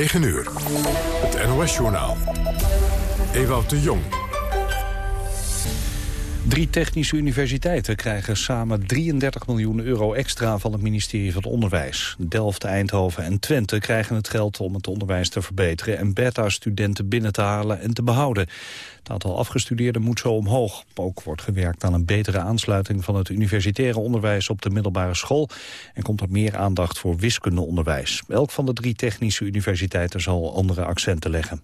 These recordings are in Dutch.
9 uur. Het NOS-journaal. Ewout de Jong. Drie technische universiteiten krijgen samen 33 miljoen euro extra van het ministerie van Onderwijs. Delft, Eindhoven en Twente krijgen het geld om het onderwijs te verbeteren en beta-studenten binnen te halen en te behouden. Het aantal afgestudeerden moet zo omhoog. Ook wordt gewerkt aan een betere aansluiting van het universitaire onderwijs op de middelbare school en komt er meer aandacht voor wiskundeonderwijs. Elk van de drie technische universiteiten zal andere accenten leggen.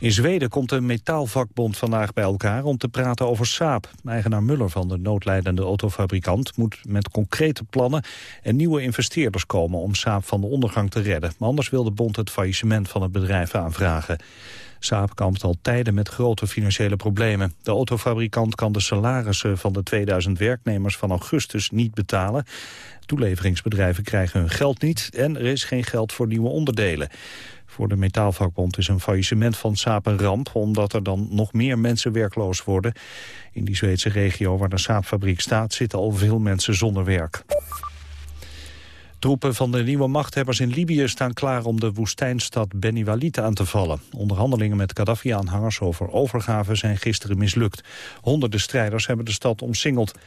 In Zweden komt de metaalvakbond vandaag bij elkaar om te praten over Saab. Eigenaar Muller van de noodlijdende autofabrikant moet met concrete plannen en nieuwe investeerders komen om Saab van de ondergang te redden. Anders wil de bond het faillissement van het bedrijf aanvragen. Saab kampt al tijden met grote financiële problemen. De autofabrikant kan de salarissen van de 2000 werknemers van augustus niet betalen. Toeleveringsbedrijven krijgen hun geld niet en er is geen geld voor nieuwe onderdelen. Voor de metaalvakbond is een faillissement van Saab een ramp... omdat er dan nog meer mensen werkloos worden. In die Zweedse regio waar de Saabfabriek staat... zitten al veel mensen zonder werk. Troepen van de nieuwe machthebbers in Libië staan klaar om de woestijnstad Beni Walid aan te vallen. Onderhandelingen met Gaddafi-aanhangers over overgave zijn gisteren mislukt. Honderden strijders hebben de stad omsingeld.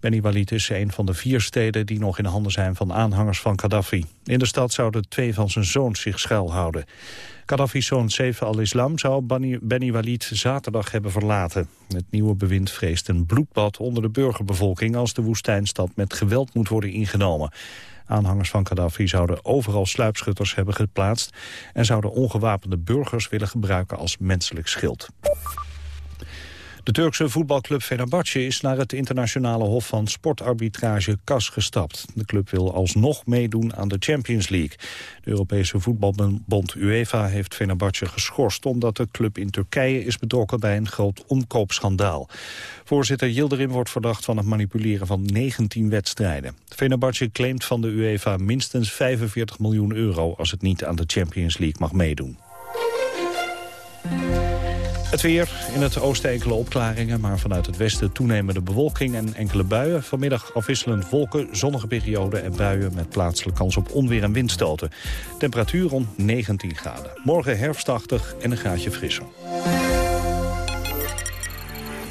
Beni Walid is een van de vier steden die nog in handen zijn van aanhangers van Gaddafi. In de stad zouden twee van zijn zoons zich schuilhouden. Gaddafi's zoon Seif al-Islam zou Beni Walid zaterdag hebben verlaten. Het nieuwe bewind vreest een bloedbad onder de burgerbevolking... als de woestijnstad met geweld moet worden ingenomen. Aanhangers van Gaddafi zouden overal sluipschutters hebben geplaatst... en zouden ongewapende burgers willen gebruiken als menselijk schild. De Turkse voetbalclub Fenerbahce is naar het internationale hof van sportarbitrage CAS gestapt. De club wil alsnog meedoen aan de Champions League. De Europese voetbalbond UEFA heeft Fenerbahce geschorst omdat de club in Turkije is betrokken bij een groot omkoopschandaal. Voorzitter Yildirim wordt verdacht van het manipuleren van 19 wedstrijden. Fenerbahce claimt van de UEFA minstens 45 miljoen euro als het niet aan de Champions League mag meedoen. Het weer, in het oosten enkele opklaringen, maar vanuit het westen toenemende bewolking en enkele buien. Vanmiddag afwisselend wolken, zonnige perioden en buien met plaatselijke kans op onweer en windstoten. Temperatuur rond 19 graden. Morgen herfstachtig en een graadje frisser.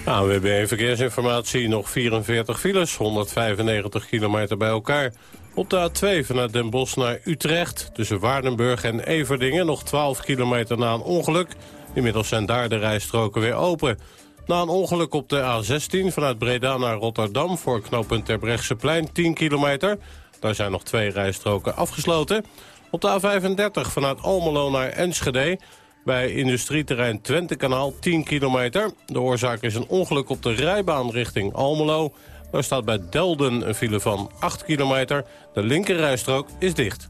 AWB Verkeersinformatie, nog 44 files, 195 kilometer bij elkaar. Op de A2 vanuit Den Bosch naar Utrecht, tussen Waardenburg en Everdingen... nog 12 kilometer na een ongeluk. Inmiddels zijn daar de rijstroken weer open. Na een ongeluk op de A16 vanuit Breda naar Rotterdam... voor knooppunt Terbrechtseplein 10 kilometer. Daar zijn nog twee rijstroken afgesloten. Op de A35 vanuit Almelo naar Enschede... bij industrieterrein Twentekanaal 10 kilometer. De oorzaak is een ongeluk op de rijbaan richting Almelo. Daar staat bij Delden een file van 8 kilometer. De linkerrijstrook is dicht.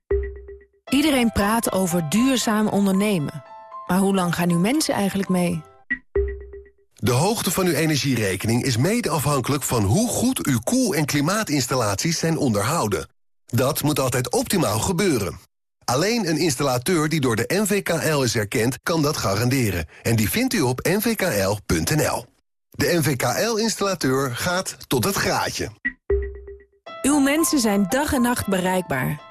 Iedereen praat over duurzaam ondernemen. Maar hoe lang gaan nu mensen eigenlijk mee? De hoogte van uw energierekening is mede afhankelijk van hoe goed uw koel- en klimaatinstallaties zijn onderhouden. Dat moet altijd optimaal gebeuren. Alleen een installateur die door de NVKL is erkend, kan dat garanderen. En die vindt u op nvkl.nl. De NVKL-installateur gaat tot het graadje. Uw mensen zijn dag en nacht bereikbaar.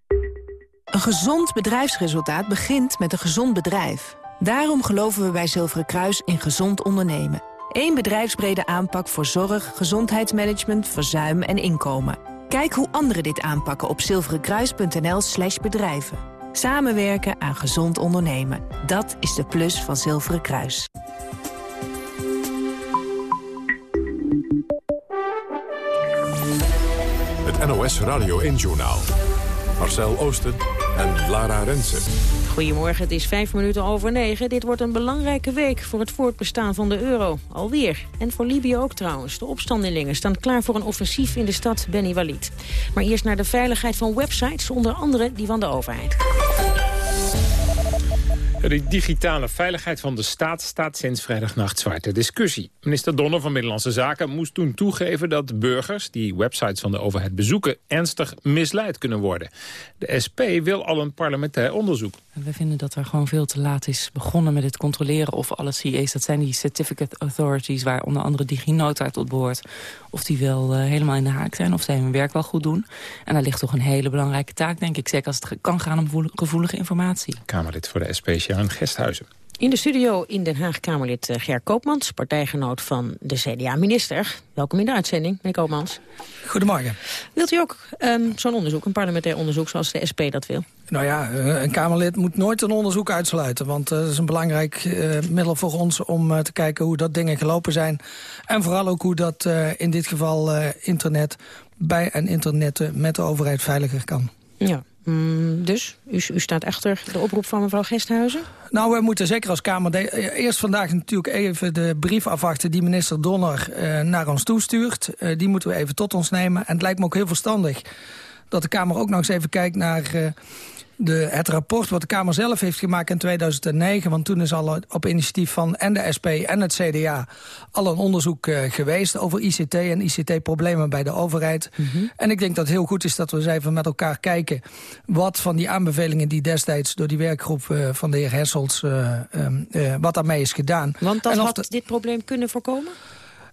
Een gezond bedrijfsresultaat begint met een gezond bedrijf. Daarom geloven we bij Zilveren Kruis in gezond ondernemen. Eén bedrijfsbrede aanpak voor zorg, gezondheidsmanagement, verzuim en inkomen. Kijk hoe anderen dit aanpakken op zilverenkruis.nl slash bedrijven. Samenwerken aan gezond ondernemen. Dat is de plus van Zilveren Kruis. Het NOS Radio 1-journaal. Marcel Oosten en Lara Rensen. Goedemorgen, het is vijf minuten over negen. Dit wordt een belangrijke week voor het voortbestaan van de euro. Alweer. En voor Libië ook trouwens. De opstandelingen staan klaar voor een offensief in de stad Beni Walid. Maar eerst naar de veiligheid van websites, onder andere die van de overheid. De digitale veiligheid van de staat staat sinds vrijdagnacht zwaar ter discussie. Minister Donner van Binnenlandse Zaken moest toen toegeven dat burgers die websites van de overheid bezoeken ernstig misleid kunnen worden. De SP wil al een parlementair onderzoek. We vinden dat er gewoon veel te laat is begonnen met het controleren of alle CA's, dat zijn die certificate authorities waar onder andere DigiNota tot behoort, of die wel uh, helemaal in de haak zijn, of zij hun werk wel goed doen. En daar ligt toch een hele belangrijke taak, denk ik, zeker als het kan gaan om gevoelige informatie. Kamerlid voor de SP, Gesthuizen. In de studio in Den Haag Kamerlid eh, Ger Koopmans, partijgenoot van de CDA-minister. Welkom in de uitzending, meneer Koopmans. Goedemorgen. Wilt u ook um, zo'n onderzoek, een parlementair onderzoek zoals de SP dat wil? Nou ja, eh, een Kamerlid moet nooit een onderzoek uitsluiten. Want uh, dat is een belangrijk uh, middel voor ons om uh, te kijken hoe dat dingen gelopen zijn. En vooral ook hoe dat in dit geval internet bij en internet met de overheid veiliger kan. Ja, Mm, dus, u, u, staat achter de oproep van mevrouw Gesthuizen? Nou, we moeten zeker als Kamer eerst vandaag natuurlijk even de brief afwachten... die minister Donner uh, naar ons toestuurt. Uh, die moeten we even tot ons nemen. En het lijkt me ook heel verstandig dat de Kamer ook nog eens even kijkt naar... de, het rapport wat de Kamer zelf heeft gemaakt in 2009... want toen is al op initiatief van en de SP en het CDA... al een onderzoek uh, geweest over ICT en ICT-problemen bij de overheid. Mm -hmm. En ik denk dat het heel goed is dat we eens even met elkaar kijken... wat van die aanbevelingen die destijds door die werkgroep uh, van de heer Hessels... Uh, wat daarmee is gedaan. Want dat had dit probleem kunnen voorkomen?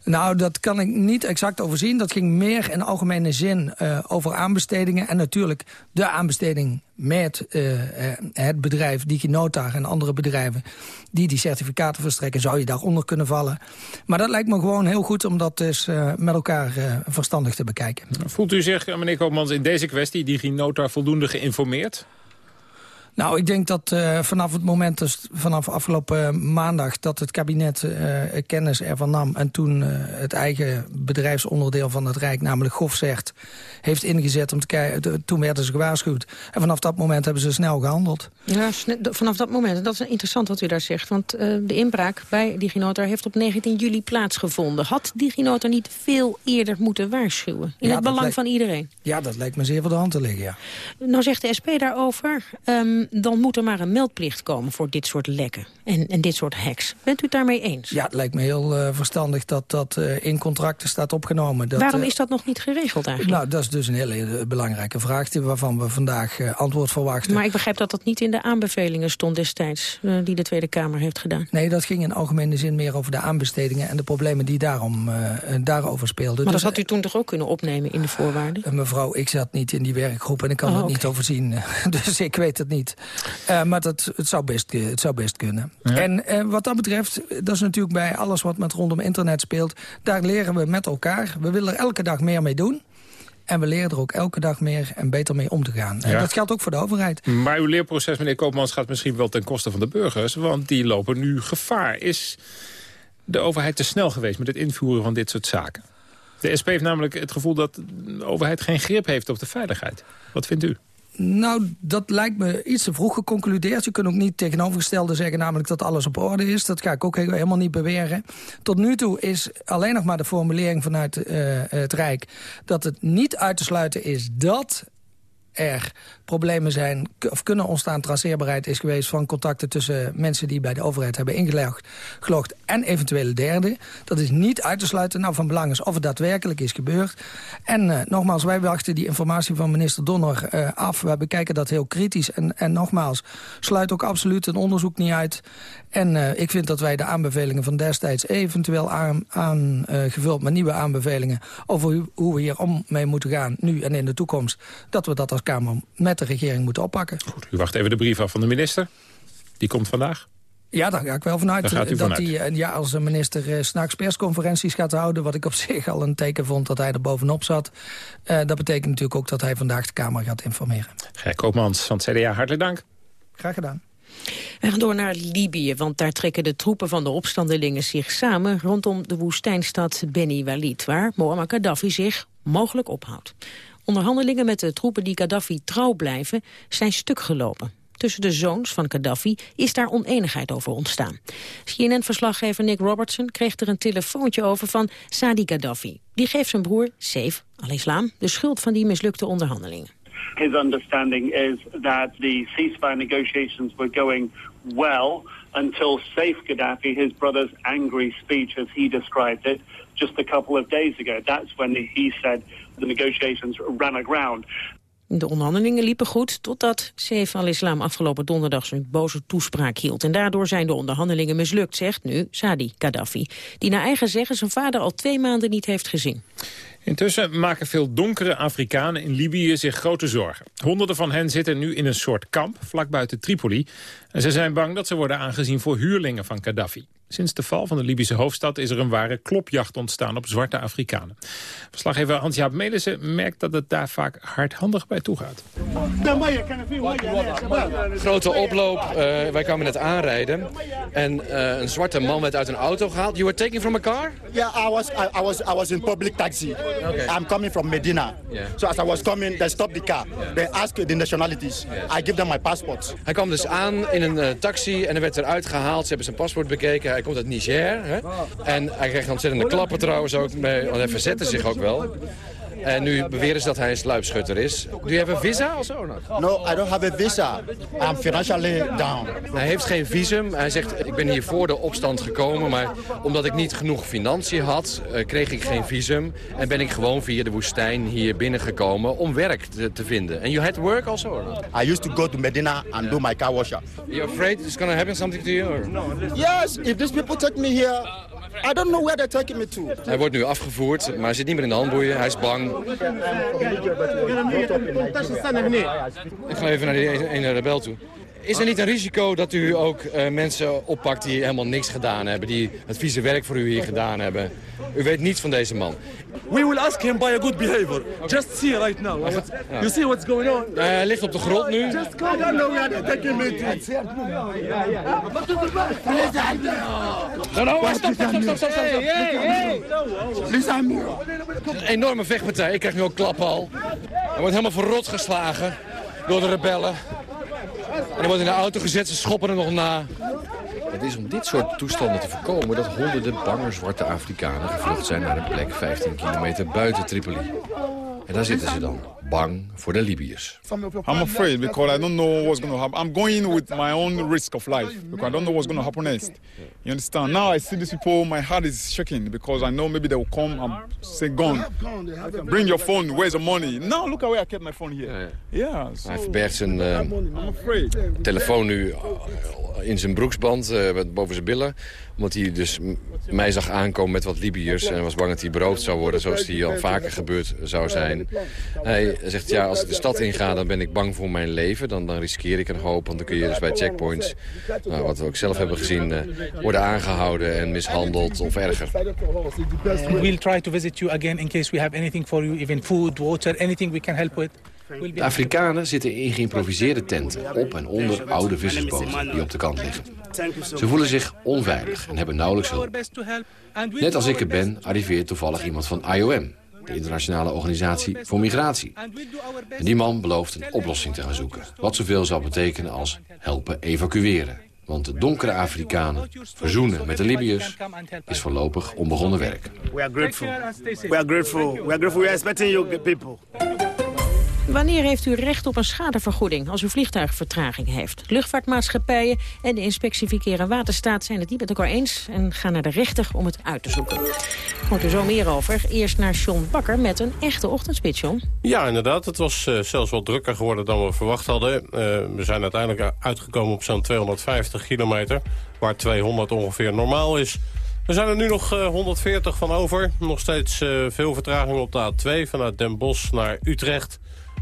Nou, dat kan ik niet exact overzien. Dat ging meer in algemene zin uh, over aanbestedingen. En natuurlijk de aanbesteding met uh, het bedrijf DigiNota en andere bedrijven... die die certificaten verstrekken, zou je daaronder kunnen vallen. Maar dat lijkt me gewoon heel goed om dat dus met elkaar verstandig te bekijken. Voelt u zich, meneer Koopmans, in deze kwestie DigiNota voldoende geïnformeerd? Nou, ik denk dat uh, vanaf het moment, dus vanaf afgelopen maandag... dat het kabinet uh, kennis ervan nam... en toen uh, het eigen bedrijfsonderdeel van het Rijk, namelijk GovZegt... heeft ingezet om te kijken... toen werden ze gewaarschuwd. En vanaf dat moment hebben ze snel gehandeld. Ja, vanaf dat moment. Dat is interessant wat u daar zegt. Want de inbraak bij DigiNota heeft op 19 juli plaatsgevonden. Had DigiNota niet veel eerder moeten waarschuwen? In ja, het belang van iedereen? Ja, dat lijkt me zeer voor de hand te liggen, ja. Nou zegt de SP daarover... Um, dan moet er maar een meldplicht komen voor dit soort lekken en, en dit soort hacks. Bent u het daarmee eens? Ja, het lijkt me heel uh, verstandig dat dat uh, in contracten staat opgenomen. Dat, Waarom is dat nog niet geregeld eigenlijk? Nou, dat is dus een hele belangrijke vraag waarvan we vandaag antwoord verwachten. Maar ik begrijp dat dat niet in de aanbevelingen stond destijds, die de Tweede Kamer heeft gedaan. Nee, dat ging in algemene zin meer over de aanbestedingen en de problemen die daarom, daarover speelden. Maar dat dus, had u toen toch ook kunnen opnemen in de voorwaarden? mevrouw, ik zat niet in die werkgroep en ik kan oh, het okay. niet overzien. dus ik weet het niet. Uh, maar dat, het, zou best, het zou best kunnen. Ja. En uh, wat dat betreft, dat is natuurlijk bij alles wat met rondom internet speelt... daar leren we met elkaar. We willen er elke dag meer mee doen. En we leren er ook elke dag meer en beter mee om te gaan. En dat geldt ook voor de overheid. Maar uw leerproces, meneer Koopmans, gaat misschien wel ten koste van de burgers. Want die lopen nu gevaar. Is de overheid te snel geweest met het invoeren van dit soort zaken? De SP heeft namelijk het gevoel dat de overheid geen grip heeft op de veiligheid. Wat vindt u? Nou, dat lijkt me iets te vroeg geconcludeerd. Je kunt ook niet tegenovergestelde zeggen, namelijk dat alles op orde is. Dat ga ik ook helemaal niet beweren. Tot nu toe is alleen nog maar de formulering vanuit uh, het Rijk... dat het niet uit te sluiten is dat er problemen zijn of kunnen ontstaan... traceerbaarheid is geweest van contacten tussen mensen... die bij de overheid hebben ingelogd en eventuele derden. Dat is niet uit te sluiten. Nou, van belang is of het daadwerkelijk is gebeurd. En uh, nogmaals, wij wachten die informatie van minister Donner uh, af. Wij bekijken dat heel kritisch. En, en nogmaals, sluit ook absoluut een onderzoek niet uit. En uh, ik vind dat wij de aanbevelingen van destijds eventueel aangevuld... Aan, met nieuwe aanbevelingen over hoe we hier om mee moeten gaan... nu en in de toekomst, dat we dat als Kamer met de regering moeten oppakken. Goed, u wacht even de brief af van de minister. Die komt vandaag. Ja, daar ga ik wel vanuit. U dat vanuit. hij, eh, ja, als de minister uh, s'nachts persconferenties gaat houden... wat ik op zich al een teken vond dat hij er bovenop zat... Uh, dat betekent natuurlijk ook dat hij vandaag de Kamer gaat informeren. Gert Koopmans van het CDA, hartelijk dank. Graag gedaan. We gaan door naar Libië, want daar trekken de troepen van de opstandelingen zich samen... rondom de woestijnstad Beni Walid, waar Muammar Gaddafi zich mogelijk ophoudt. Onderhandelingen met de troepen die Gaddafi trouw blijven zijn stuk gelopen. Tussen de zoons van Gaddafi is daar oneenigheid over ontstaan. CNN-verslaggever Nick Robertson kreeg er een telefoontje over van Sadi Gaddafi. Die geeft zijn broer, Saif al-Islam, de schuld van die mislukte onderhandelingen. His understanding is that the ceasefire negotiations were going well until Saif Gaddafi, his brother's angry speech as he described it, just a couple of days ago. That's when he said the negotiations ran aground. De onderhandelingen liepen goed totdat Saif al-Islam afgelopen donderdag zijn boze toespraak hield. En daardoor zijn de onderhandelingen mislukt, zegt nu Sadi Gaddafi. Die naar eigen zeggen zijn vader al twee maanden niet heeft gezien. Intussen maken veel donkere Afrikanen in Libië zich grote zorgen. Honderden van hen zitten nu in een soort kamp vlak buiten Tripoli. En ze zijn bang dat ze worden aangezien voor huurlingen van Gaddafi. Sinds de val van de Libische hoofdstad is er een ware klopjacht ontstaan op zwarte Afrikanen. Verslaggever Hans-Jaap Melissen merkt dat het daar vaak hardhandig bij toegaat. Grote oploop, uh, wij kwamen net aanrijden en uh, een zwarte man werd uit een auto gehaald. You were taking from a car? Yeah, I was, I, was, I was in public taxi. Okay. I'm coming from Medina. Yeah. So as I was coming, they stopped the car. Yeah. They asked the nationalities. I give them my passport. Hij kwam dus aan in een uh, taxi en er werd eruit gehaald. Ze hebben zijn paspoort bekeken. Hij komt uit Niger. Hè? En hij kreeg ontzettende klappen trouwens ook. Mee, want hij verzette zich ook wel. En nu beweren ze dat hij een sluipschutter is. Do you have a visa also? No, I don't have a visa. I'm financially down. Hij heeft geen visum. Hij zegt, ik ben hier voor de opstand gekomen, maar omdat ik niet genoeg financiën had, uh, kreeg ik geen visum. En ben ik gewoon via de woestijn hier binnengekomen om werk te, te vinden. And you had work also? I used to go to Medina and do my car washer. You're afraid it's gonna happen something to you? Or? Yes, if these people take me here, I don't know where they're taking me to. Hij wordt nu afgevoerd, maar hij zit niet meer in de handboeien. Hij is bang. Ik ga even naar die ene rebel toe. Is er niet een risico dat u ook uh, mensen oppakt die helemaal niks gedaan hebben... die het vieze werk voor u hier gedaan hebben? U weet niets van deze man. We will ask him by a good behavior. Just see right now. What, ja. You see what's going on? Uh, hij ligt op de grond nu. Just come. I don't know me to. No, no, stop, stop, stop, stop, stop, stop. Een enorme vechtpartij. Ik krijg nu ook klappen al. Hij wordt helemaal verrot geslagen door de rebellen. En hij wordt in de auto gezet, ze schoppen er nog na. Het is om dit soort toestanden te voorkomen dat honderden bange zwarte Afrikanen gevlucht zijn naar een plek 15 kilometer buiten Tripoli. En daar zitten ze dan, bang voor de Libiërs. I'm afraid because I don't know what's going to happen. I'm going with my own risk of life because I don't know what's going to happen next. You understand? Now I see these people, my heart is shaking because I know maybe they will come and say, "Gone, bring your phone. Where's the money?" Now look at where I kept my phone here. Yeah. so Hij verbergt zijn uh, telefoon nu in zijn broeksband, uh, boven zijn billen. Omdat hij dus mij zag aankomen met wat Libiërs. En was bang dat hij beroofd zou worden, zoals hij al vaker gebeurd zou zijn. Hij zegt, ja, als ik de stad inga, dan ben ik bang voor mijn leven. Dan, dan riskeer ik een hoop, want dan kun je dus bij checkpoints... Nou, wat we ook zelf hebben gezien, uh, worden aangehouden en mishandeld of erger. We'll try to visit you again in case we have anything for you, even food, water, anything we can help with. De Afrikanen zitten in geïmproviseerde tenten op en onder oude vissersboten die op de kant liggen. Ze voelen zich onveilig en hebben nauwelijks hulp. Net als ik er ben, arriveert toevallig iemand van IOM, de internationale organisatie voor migratie. En die man belooft een oplossing te gaan zoeken, wat zoveel zal betekenen als helpen evacueren. Want de donkere Afrikanen verzoenen met de Libiërs is voorlopig onbegonnen werk. We are grateful. We are grateful. We are grateful. We are expecting you people. Wanneer heeft u recht op een schadevergoeding als uw vliegtuig vertraging heeft? Luchtvaartmaatschappijen en de inspectie Verkeer en Waterstaat zijn het niet met elkaar eens... en gaan naar de rechter om het uit te zoeken. Hoort u zo meer over. Eerst naar John Bakker met een echte ochtendspits, John. Ja, inderdaad. Het was uh, zelfs wat drukker geworden dan we verwacht hadden. Uh, we zijn uiteindelijk uitgekomen op zo'n 250 kilometer... waar 200 ongeveer normaal is... Er zijn er nu nog uh, 140 van over. Nog steeds veel vertraging op de A2 vanuit Den Bosch naar Utrecht.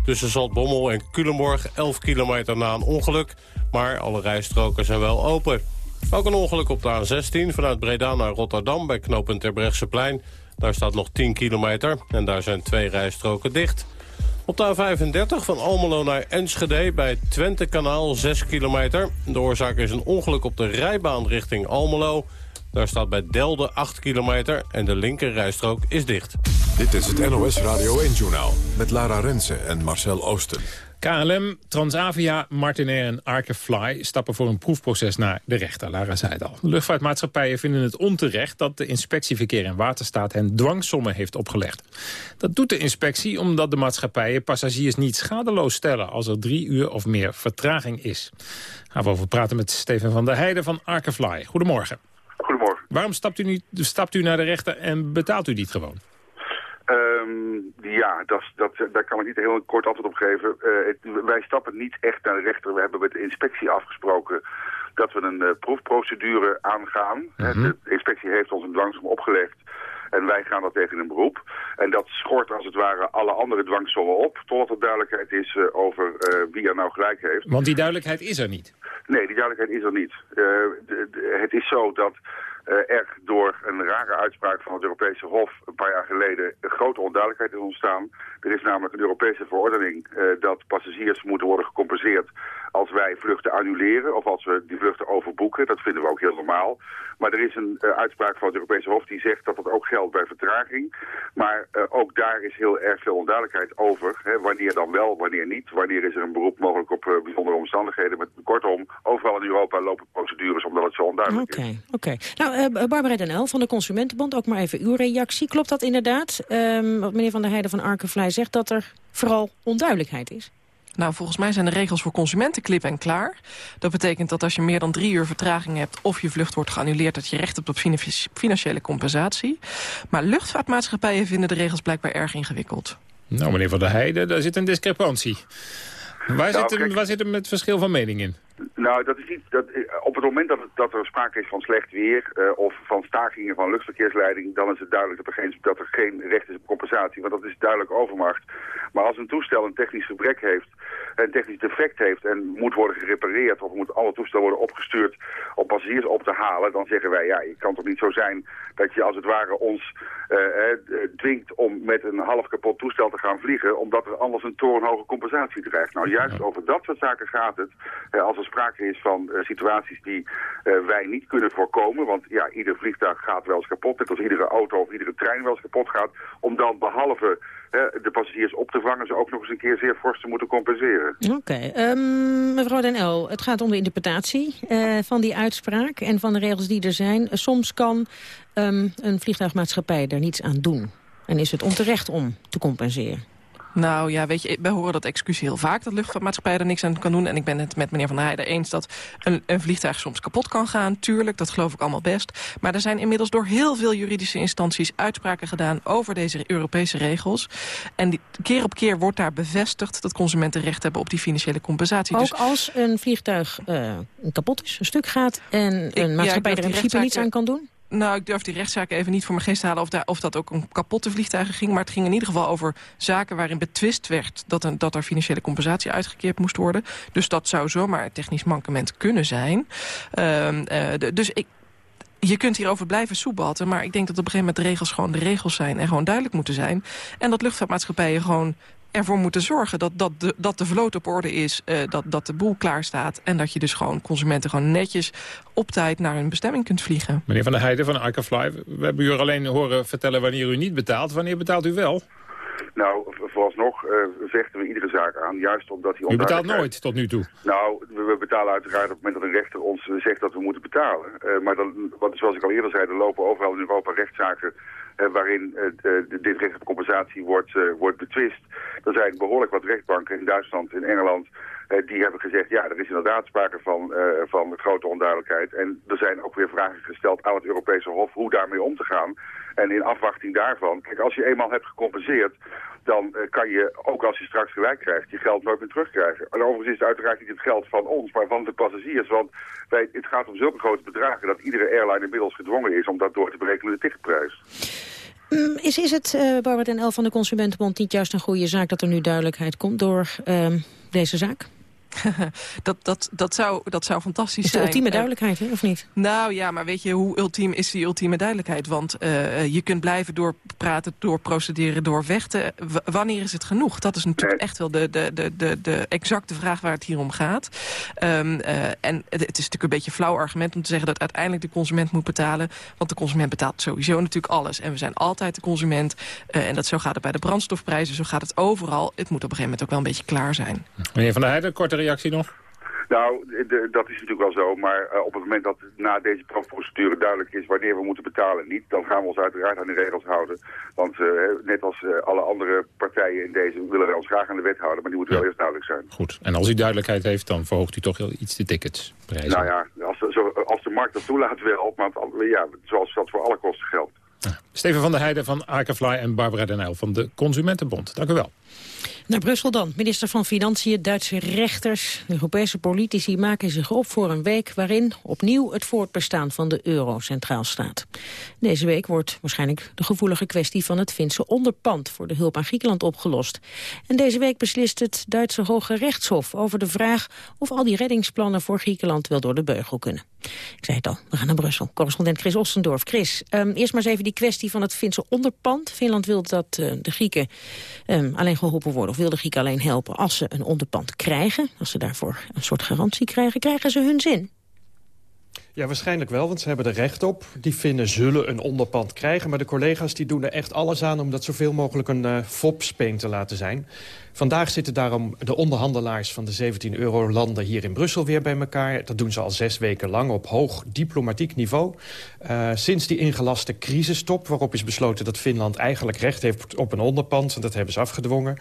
Tussen Zaltbommel en Culemborg, 11 kilometer na een ongeluk. Maar alle rijstroken zijn wel open. Ook een ongeluk op de A16 vanuit Breda naar Rotterdam bij knooppunt Terbrechtseplein. Daar staat nog 10 kilometer en daar zijn twee rijstroken dicht. Op de A35 van Almelo naar Enschede bij Twente-kanaal 6 kilometer. De oorzaak is een ongeluk op de rijbaan richting Almelo. Daar staat bij Delde 8 kilometer en de linker rijstrook is dicht. Dit is het NOS Radio 1-journaal met Lara Rensen en Marcel Oosten. KLM, Transavia, Martinair en Arkefly stappen voor een proefproces naar de rechter. Lara zei het al. Luchtvaartmaatschappijen vinden het onterecht dat de inspectie Verkeer en Waterstaat hen dwangsommen heeft opgelegd. Dat doet de inspectie omdat de maatschappijen passagiers niet schadeloos stellen als er drie uur of meer vertraging is. Gaan we over praten met Steven van der Heijden van Arkefly. Goedemorgen. Goedemorgen. Waarom stapt u, niet, stapt u naar de rechter en betaalt u niet gewoon? Um, ja, dat, dat, daar kan ik niet een heel kort antwoord op geven. Uh, het, wij stappen niet echt naar de rechter. We hebben met de inspectie afgesproken dat we een uh, proefprocedure aangaan. Mm -hmm. De inspectie heeft ons een dwangsom opgelegd. En wij gaan dat tegen een beroep. En dat schort als het ware alle andere dwangsommen op... totdat er duidelijkheid is uh, over wie er nou gelijk heeft. Want die duidelijkheid is er niet? Nee, die duidelijkheid is er niet. Het is zo dat er door een rare uitspraak van het Europese Hof een paar jaar geleden grote onduidelijkheid is ontstaan. Er is namelijk een Europese verordening uh, dat passagiers moeten worden gecompenseerd als wij vluchten annuleren of als we die vluchten overboeken. Dat vinden we ook heel normaal. Maar er is een uh, uitspraak van het Europese Hof die zegt dat dat ook geldt bij vertraging. Maar ook daar is heel erg veel onduidelijkheid over. Hè, wanneer dan wel, wanneer niet. Wanneer is er een beroep mogelijk op bijzondere omstandigheden. Met, kortom, overal in Europa lopen procedures omdat het zo onduidelijk is. Oké, okay. nou Barbara Den El van de Consumentenbond, ook maar even uw reactie. Klopt dat inderdaad? Um, wat meneer Van der Heijden van Arkenvlei zegt dat er vooral onduidelijkheid is. Nou, volgens mij zijn de regels voor consumenten klip en klaar. Dat betekent dat als je meer dan drie uur vertraging hebt... of je vlucht wordt geannuleerd, dat je recht hebt op financiële compensatie. Maar luchtvaartmaatschappijen vinden de regels blijkbaar erg ingewikkeld. Nou, meneer Van der Heijden, daar zit een discrepantie. Waar, nou, zit, hem, waar zit hem het verschil van mening in? Nou, dat is niet, dat, op het moment dat, het, dat er sprake is van slecht weer uh, of van stakingen van luchtverkeersleiding, dan is het duidelijk dat er, geen, dat er geen recht is op compensatie, want dat is duidelijk overmacht. Maar als een toestel een technisch gebrek heeft, een technisch defect heeft en moet worden gerepareerd of moet alle toestel worden opgestuurd om passagiers op te halen, dan zeggen wij, ja, het kan toch niet zo zijn dat je als het ware ons uh, uh, dwingt om met een half kapot toestel te gaan vliegen, omdat er anders een torenhoge compensatie dreigt. Nou, juist over dat soort zaken gaat het, als er sprake is van uh, situaties die uh, wij niet kunnen voorkomen. Want ja, ieder vliegtuig gaat wel eens kapot. Net als iedere auto of iedere trein wel eens kapot gaat. Om dan behalve de passagiers op te vangen... ze ook nog eens een keer zeer fors te moeten compenseren. Oké. Um, mevrouw Den El, het gaat om de interpretatie van die uitspraak... en van de regels die er zijn. soms kan um, een vliegtuigmaatschappij er niets aan doen. En is het onterecht om te compenseren? Nou ja, weet je, wij horen dat excuus heel vaak... dat luchtvaartmaatschappij er niks aan kan doen. En ik ben het met meneer Van Heijden eens dat een, een, vliegtuig soms kapot kan gaan. Tuurlijk, dat geloof ik allemaal best. Maar er zijn inmiddels door heel veel juridische instanties... uitspraken gedaan over deze Europese regels. En die, keer op keer wordt daar bevestigd... dat consumenten recht hebben op die financiële compensatie. Ook dus, als een vliegtuig uh, kapot is, een stuk gaat... en een maatschappij ja, er in principe niets aan kan doen? Nou, ik durf die rechtszaak even niet voor mijn geest te halen... Of, daar, of dat ook om kapotte vliegtuigen ging. Maar het ging in ieder geval over zaken waarin betwist werd... dat, een, dat er financiële compensatie uitgekeerd moest worden. Dus dat zou zomaar technisch mankement kunnen zijn. Uh, uh, dus ik, je kunt hierover blijven soebatten, maar ik denk dat op een gegeven moment de regels gewoon de regels zijn en gewoon duidelijk moeten zijn. En dat luchtvaartmaatschappijen gewoon ervoor moeten zorgen dat, dat, de, dat de vloot op orde is, uh, dat, dat de boel klaar staat... en dat je dus gewoon consumenten gewoon netjes op tijd naar hun bestemming kunt vliegen. Meneer Van der Heijden van Arkafly, we hebben u alleen horen vertellen wanneer u niet betaalt. Wanneer betaalt u wel? Nou, vooralsnog uh, vechten we iedere zaak aan, juist omdat die U betaalt nooit tot nu toe? Nou, we, we, betalen uiteraard op het moment dat een rechter ons zegt dat we moeten betalen. Uh, maar dan, wat, zoals ik al eerder zei, er lopen overal in Europa rechtszaken waarin uh, dit recht op compensatie wordt, uh, wordt betwist. Er zijn behoorlijk wat rechtbanken in Duitsland, in Engeland, die hebben gezegd, ja, er is inderdaad sprake van, van grote onduidelijkheid. En er zijn ook weer vragen gesteld aan het Europese Hof hoe daarmee om te gaan. En in afwachting daarvan, kijk, als je eenmaal hebt gecompenseerd, dan uh, kan je, ook als je straks gelijk krijgt, je geld nooit meer terugkrijgen. En overigens is het uiteraard niet het geld van ons, maar van de passagiers. Want wij, het gaat om zulke grote bedragen dat iedere airline inmiddels gedwongen is om dat door te berekenen de ticketprijs. Mm, is, is het, uh, Barbara en El van de Consumentenbond, niet juist een goede zaak dat er nu duidelijkheid komt door uh, deze zaak? dat, dat, dat, zou, dat zou fantastisch is de zijn. ultieme duidelijkheid, hè, of niet? Nou ja, maar weet je, hoe ultiem is die ultieme duidelijkheid? Want eh, je kunt blijven doorpraten, doorprocederen, doorvechten. W wanneer is het genoeg? Dat is natuurlijk echt wel de, de, de, de, de exacte vraag waar het hier om gaat. Ehm, eh, en het, het is natuurlijk een beetje een flauw argument om te zeggen... dat uiteindelijk de consument moet betalen. Want de consument betaalt sowieso natuurlijk alles. En we zijn altijd de consument. Eh, en dat zo gaat het bij de brandstofprijzen, zo gaat het overal. Het moet op een gegeven moment ook wel een beetje klaar zijn. Meneer Van der Heijden, korte reactie nog. Nou, de- dat is natuurlijk wel zo, maar eh, op het moment dat na deze proefprocedure duidelijk is wanneer we moeten betalen en niet, dan gaan we ons uiteraard aan de regels houden. Want eh, net als eh, alle andere partijen in deze willen wij ons graag aan de wet houden, maar die moet wel eerst duidelijk zijn. Goed. En als u duidelijkheid heeft, dan verhoogt u toch heel iets de ticketsprijzen. Nou ja, als de, zo, als de markt dat toelaat wel, maar het- ja, zoals dat voor alle kosten geldt. Steven van der Heijden van Akerfly en Barbara Den Uyl van de Consumentenbond. Dank u wel. Naar Brussel dan. Minister van Financiën, Duitse rechters, Europese politici maken zich op voor een week waarin opnieuw het voortbestaan van de euro centraal staat. Deze week wordt waarschijnlijk de gevoelige kwestie van het Finse onderpand voor de hulp aan Griekenland opgelost. En deze week beslist het Duitse Hoge Rechtshof over de vraag of al die reddingsplannen voor Griekenland wel door de beugel kunnen. Ik zei het al, we gaan naar Brussel. Correspondent Chris Ostendorf. Chris, ehm, eerst maar eens even die kwestie van het Finse onderpand. Finland wil dat eh, de Grieken ehm, alleen geholpen worden, of wil de Grieken alleen helpen als ze een onderpand krijgen. Als ze daarvoor een soort garantie krijgen, krijgen ze hun zin. Ja, waarschijnlijk wel, want ze hebben er recht op. Die Finnen zullen een onderpand krijgen. Maar de collega's die doen er echt alles aan om dat zoveel mogelijk een uh, fopspeen te laten zijn. Vandaag zitten daarom de onderhandelaars van de 17 euro-landen hier in Brussel weer bij elkaar. Dat doen ze al zes weken lang op hoog diplomatiek niveau. Uh, sinds die ingelaste crisistop, waarop is besloten dat Finland eigenlijk recht heeft op een onderpand. En dat hebben ze afgedwongen.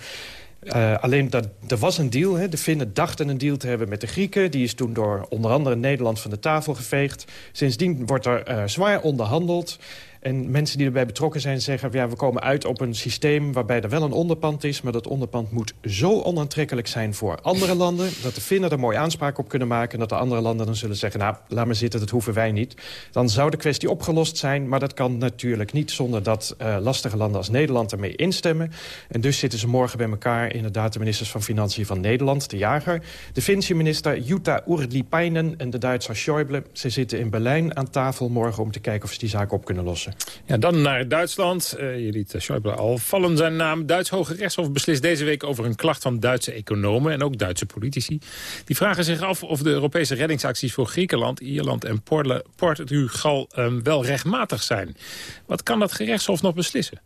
Uh, alleen dat, er was een deal. Hè. De Finnen dachten een deal te hebben met de Grieken. Die is toen door onder andere Nederland van de tafel geveegd. Sindsdien wordt er uh, zwaar onderhandeld. En mensen die erbij betrokken zijn zeggen... Ja, we komen uit op een systeem waarbij er wel een onderpand is... maar dat onderpand moet zo onaantrekkelijk zijn voor andere landen... dat de Finnen er mooi aanspraak op kunnen maken... en dat de andere landen dan zullen zeggen... nou, laat maar zitten, dat hoeven wij niet. Dan zou de kwestie opgelost zijn, maar dat kan natuurlijk niet... zonder dat uh, lastige landen als Nederland ermee instemmen. En dus zitten ze morgen bij elkaar... inderdaad de ministers van Financiën van Nederland, de jager... de Finse minister Jutta Urlipainen en de Duitser Schäuble. Ze zitten in Berlijn aan tafel morgen om te kijken of ze die zaak op kunnen lossen. Ja, dan naar Duitsland. Uh, je liet Schäuble al vallen zijn naam. Duits Hoge Rechtshof beslist deze week over een klacht van Duitse economen... en ook Duitse politici. Die vragen zich af of de Europese reddingsacties voor Griekenland... Ierland en Portugal um, wel rechtmatig zijn. Wat kan dat gerechtshof nog beslissen?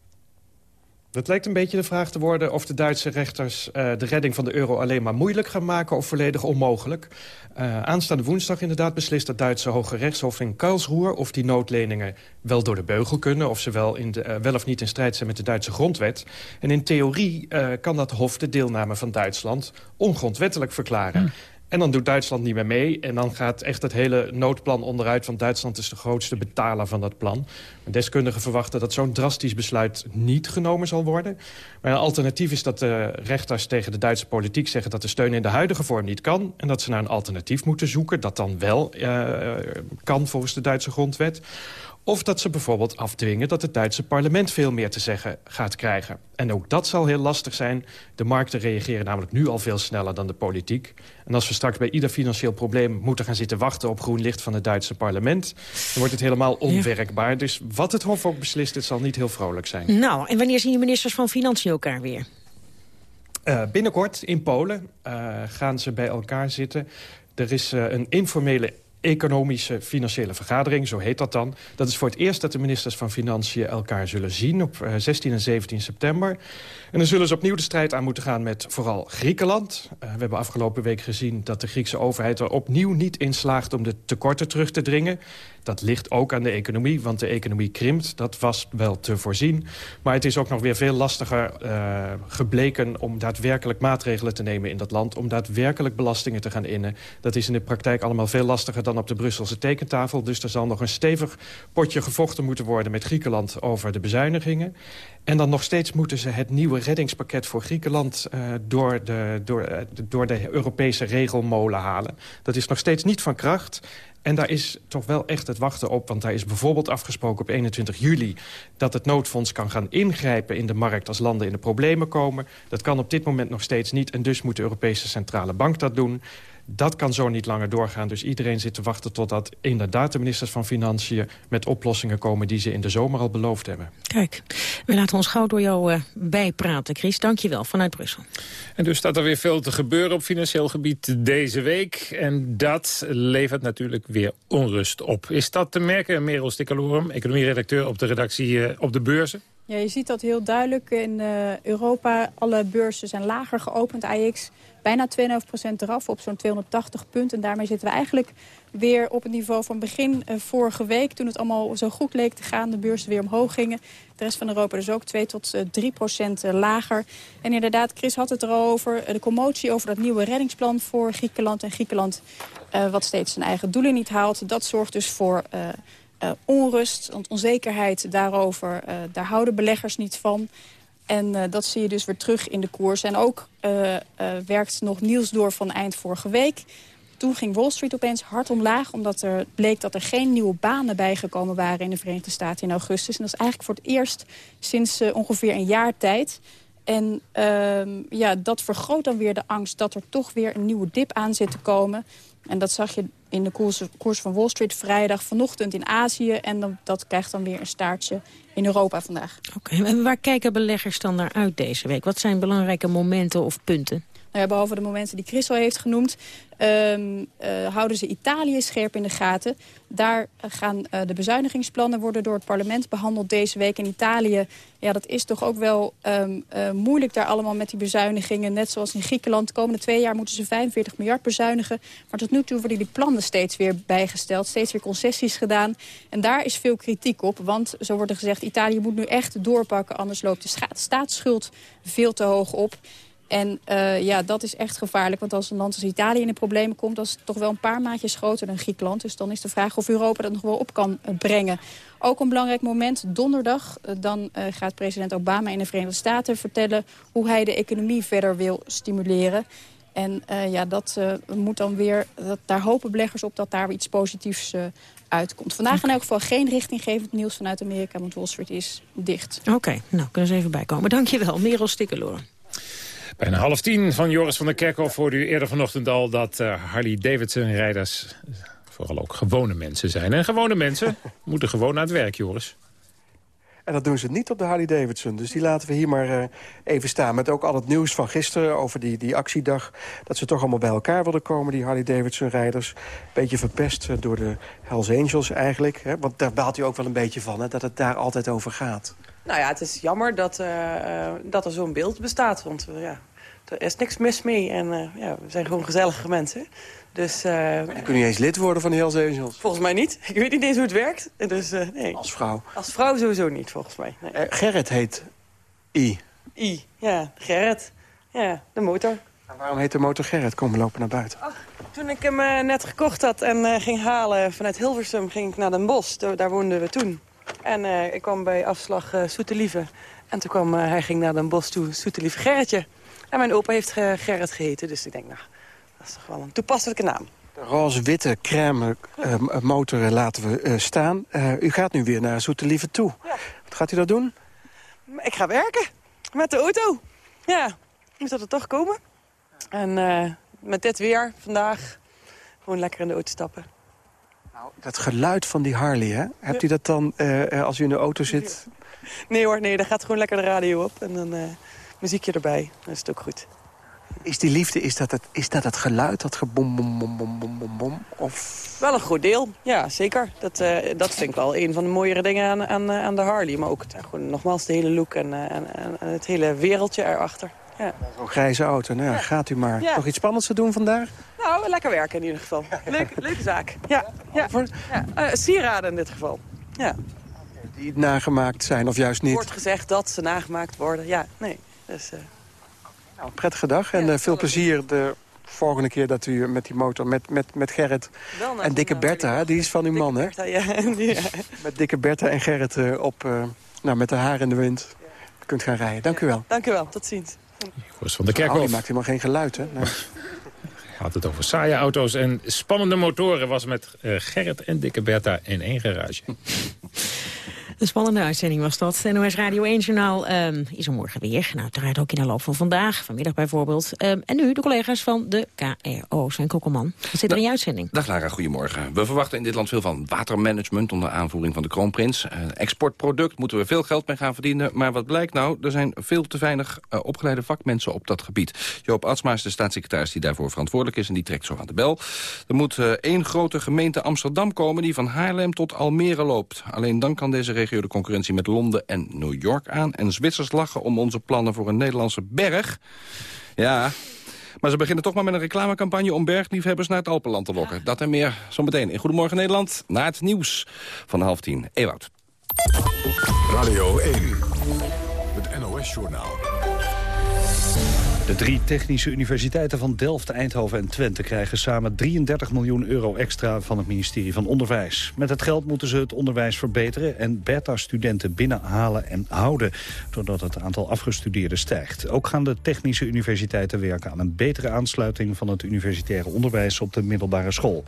Dat lijkt een beetje de vraag te worden of de Duitse rechters uh, de redding van de euro alleen maar moeilijk gaan maken of volledig onmogelijk. Uh, aanstaande woensdag inderdaad beslist het Duitse Hoge Rechtshof in Karlsruhe of die noodleningen wel door de beugel kunnen, of ze wel, in de, uh, wel of niet in strijd zijn met de Duitse grondwet. En in theorie kan dat hof de deelname van Duitsland ongrondwettelijk verklaren. En dan doet Duitsland niet meer mee. En dan gaat echt het hele noodplan onderuit. Want Duitsland is de grootste betaler van dat plan. Deskundigen verwachten dat zo'n drastisch besluit niet genomen zal worden. Maar een alternatief is dat de rechters tegen de Duitse politiek zeggen... dat de steun in de huidige vorm niet kan. En dat ze naar een alternatief moeten zoeken. Dat dan wel uh, kan volgens de Duitse grondwet. Of dat ze bijvoorbeeld afdwingen dat het Duitse parlement veel meer te zeggen gaat krijgen. En ook dat zal heel lastig zijn. De markten reageren namelijk nu al veel sneller dan de politiek. En als we straks bij ieder financieel probleem moeten gaan zitten wachten op groen licht van het Duitse parlement, dan wordt het helemaal onwerkbaar. Dus wat het Hof ook beslist, het zal niet heel vrolijk zijn. Nou, en wanneer zien de ministers van Financiën elkaar weer? Uh, binnenkort in Polen uh, gaan ze bij elkaar zitten. Er is uh, een informele economische financiële vergadering, zo heet dat dan. Dat is voor het eerst dat de ministers van Financiën elkaar zullen zien op 16 en 17 september. En dan zullen ze opnieuw de strijd aan moeten gaan met vooral Griekenland. Uh, we hebben afgelopen week gezien dat de Griekse overheid er opnieuw niet in slaagt om de tekorten terug te dringen. Dat ligt ook aan de economie, want de economie krimpt. Dat was wel te voorzien. Maar het is ook nog weer veel lastiger uh, gebleken om daadwerkelijk maatregelen te nemen in dat land. Om daadwerkelijk belastingen te gaan innen. Dat is in de praktijk allemaal veel lastiger dan op de Brusselse tekentafel. Dus er zal nog een stevig potje gevochten moeten worden met Griekenland over de bezuinigingen. En dan nog steeds moeten ze het nieuwe reddingspakket voor Griekenland... Uh, door, de, door, uh, door de Europese regelmolen halen. Dat is nog steeds niet van kracht. En daar is toch wel echt het wachten op. Want daar is bijvoorbeeld afgesproken op 21 juli... dat het noodfonds kan gaan ingrijpen in de markt als landen in de problemen komen. Dat kan op dit moment nog steeds niet. En dus moet de Europese Centrale Bank dat doen. Dat kan zo niet langer doorgaan. Dus iedereen zit te wachten totdat inderdaad de ministers van Financiën... met oplossingen komen die ze in de zomer al beloofd hebben. Kijk, we laten ons gauw door jou uh, bijpraten, Chris. Dank je wel, vanuit Brussel. En dus staat er weer veel te gebeuren op financieel gebied deze week. En dat levert natuurlijk weer onrust op. Is dat te merken, Merel Stikkelorum, economieredacteur op de redactie uh, op de beurzen? Ja, je ziet dat heel duidelijk in uh, Europa. Alle beurzen zijn lager geopend. AX bijna 2,5% eraf op zo'n 280 punten. En daarmee zitten we eigenlijk weer op het niveau van begin uh, vorige week... toen het allemaal zo goed leek te gaan, de beurzen weer omhoog gingen. De rest van Europa dus ook 2 tot uh, 3 procent lager. En inderdaad, Chris had het erover, de commotie over dat nieuwe reddingsplan voor Griekenland. En Griekenland wat steeds zijn eigen doelen niet haalt. Dat zorgt dus voor... Onrust, want onzekerheid daarover, daar houden beleggers niet van. En uh, dat zie je dus weer terug in de koers. En ook werkt nog nieuws door van eind vorige week. Toen ging Wall Street opeens hard omlaag... omdat er bleek dat er geen nieuwe banen bijgekomen waren in de Verenigde Staten in augustus. En dat is eigenlijk voor het eerst sinds ongeveer een jaar tijd... En uh, ja, dat vergroot dan weer de angst dat er toch weer een nieuwe dip aan zit te komen. En dat zag je in de koers, van Wall Street vrijdag vanochtend in Azië. En dan, dat krijgt dan weer een staartje in Europa vandaag. Oké, en waar kijken beleggers dan naar uit deze week? Wat zijn belangrijke momenten of punten? Nou ja, behalve de momenten die Chris al heeft genoemd... Um, uh, houden ze Italië scherp in de gaten. Daar gaan uh, de bezuinigingsplannen worden door het parlement behandeld deze week. In Italië, ja, dat is toch ook wel uh, moeilijk daar allemaal met die bezuinigingen. Net zoals in Griekenland. De komende twee jaar moeten ze 45 miljard bezuinigen. Maar tot nu toe worden die plannen steeds weer bijgesteld. Steeds weer concessies gedaan. En daar is veel kritiek op. Want, zo wordt er gezegd, Italië moet nu echt doorpakken. Anders loopt de staatsschuld veel te hoog op. En uh, ja, dat is echt gevaarlijk. Want als een land als Italië in de problemen komt... dat is toch wel een paar maatjes groter dan Griekenland. Dus dan is de vraag of Europa dat nog wel op kan uh, brengen. Ook een belangrijk moment, donderdag. Uh, dan gaat president Obama in de Verenigde Staten vertellen... hoe hij de economie verder wil stimuleren. En ja, dat moet dan weer... Daar hopen beleggers op dat daar iets positiefs uitkomt. Vandaag in elk geval geen richtinggevend nieuws vanuit Amerika... want Wall Street is dicht. Oké, nou, kunnen ze even bijkomen. Dankjewel, Merel Stikkeloor. Bijna half tien van Joris van der Kerkhoff hoorde u eerder vanochtend al... dat uh, Harley-Davidson-rijders vooral ook gewone mensen zijn. En gewone mensen moeten gewoon naar het werk, Joris. En dat doen ze niet op de Harley-Davidson. Dus die laten we hier maar uh, even staan. Met ook al het nieuws van gisteren over die, die actiedag. Dat ze toch allemaal bij elkaar willen komen, die Harley-Davidson-rijders. Beetje verpest uh, door de Hells Angels eigenlijk. Hè? Want daar baalt u ook wel een beetje van, hè? dat het daar altijd over gaat. Nou ja, het is jammer dat, uh, dat er zo'n beeld bestaat. Want ja, er is niks mis mee. En uh, ja, we zijn gewoon gezellige mensen. Dus, uh, je kunt niet eens lid worden van de Hells Angels. Volgens mij niet. Ik weet niet eens hoe het werkt. Dus, nee. Als vrouw? Als vrouw sowieso niet, volgens mij. Nee. Gerrit heet I. I, ja. Gerrit. Ja, de motor. En waarom heet de motor Gerrit? Kom, we lopen naar buiten. Ach, toen ik hem net gekocht had en ging halen vanuit Hilversum... ging ik naar Den Bosch. Daar woonden we toen. En ik kwam bij afslag Soetelieve. En toen kwam hij ging naar Den Bosch toe, Soetelieve Gerritje. En mijn opa heeft Gerrit geheten, dus ik denk, nou, dat is toch wel een toepasselijke naam. De roze-witte crème motor laten we staan. u gaat nu weer naar Soetelieve toe. Ja. Wat gaat u dat doen? Ik ga werken, met de auto. Ja, moet dat er toch komen. En met dit weer vandaag gewoon lekker in de auto stappen. Nou, dat geluid van die Harley, hè? Hebt u dat dan uh, als u in de auto zit? Nee hoor, nee, daar gaat gewoon lekker de radio op. En dan uh, muziekje erbij. Dan is het ook goed. Is die liefde, is dat het, is dat het geluid, dat gebom, bom, bom, bom, bom, bom, bom? Of... Wel een goed deel, ja, zeker. Dat, uh, dat vind ik wel een van de mooiere dingen aan, aan, aan de Harley. Maar ook gewoon, nogmaals de hele look en, en, en het hele wereldje erachter. Ja. Zo'n grijze auto. Nou, ja. gaat u maar. Ja. Nog iets spannends te doen vandaag? Nou, lekker werken in ieder geval. Leuk, leuke zaak. Ja, ja. ja. Uh, sieraden in dit geval. Ja. Die nagemaakt zijn of juist niet? Wordt gezegd dat ze nagemaakt worden. Ja, nee. Dus, uh... nou, prettige dag en uh, veel plezier de volgende keer dat u met die motor, met, met, met Gerrit en Dikke Bertha, die is van uw man, hè? Bertha, ja. met Dikke Bertha en Gerrit op, nou, met de haar in de wind kunt gaan rijden. Dank u wel. Dank u wel, tot ziens. Joris van de Kerkhof. Oh, die maakt helemaal geen geluid, hè? Nee. had het over saaie auto's en spannende motoren. Was met uh, Gerrit en Dikke Bertha in één garage. Een spannende uitzending was dat. NOS Radio 1-journaal um, is er morgen weer. Nou, uiteraard ook in de loop van vandaag, vanmiddag bijvoorbeeld. Um, en nu de collega's van de KRO. Zijn Kokkelman, wat zit er in je uitzending? Dag Lara, goedemorgen. We verwachten in dit land veel van watermanagement... onder aanvoering van de kroonprins. Uh, exportproduct moeten we veel geld mee gaan verdienen. Maar wat blijkt nou? Er zijn veel te weinig uh, opgeleide vakmensen op dat gebied. Joop Atsma is de staatssecretaris die daarvoor verantwoordelijk is... en die trekt zo aan de bel. Er moet uh, één grote gemeente Amsterdam komen... die van Haarlem tot Almere loopt. Alleen dan kan deze regio de concurrentie met Londen en New York aan. En Zwitsers lachen om onze plannen voor een Nederlandse berg. Ja, maar ze beginnen toch maar met een reclamecampagne... om bergliefhebbers naar het Alpenland te lokken. Dat en meer zometeen in Goedemorgen Nederland... naar het nieuws van half tien. Ewout. Radio 1, het NOS-journaal. De drie technische universiteiten van Delft, Eindhoven en Twente... krijgen samen 33 miljoen euro extra van het ministerie van Onderwijs. Met het geld moeten ze het onderwijs verbeteren... en beta-studenten binnenhalen en houden... doordat het aantal afgestudeerden stijgt. Ook gaan de technische universiteiten werken aan een betere aansluiting... van het universitaire onderwijs op de middelbare school.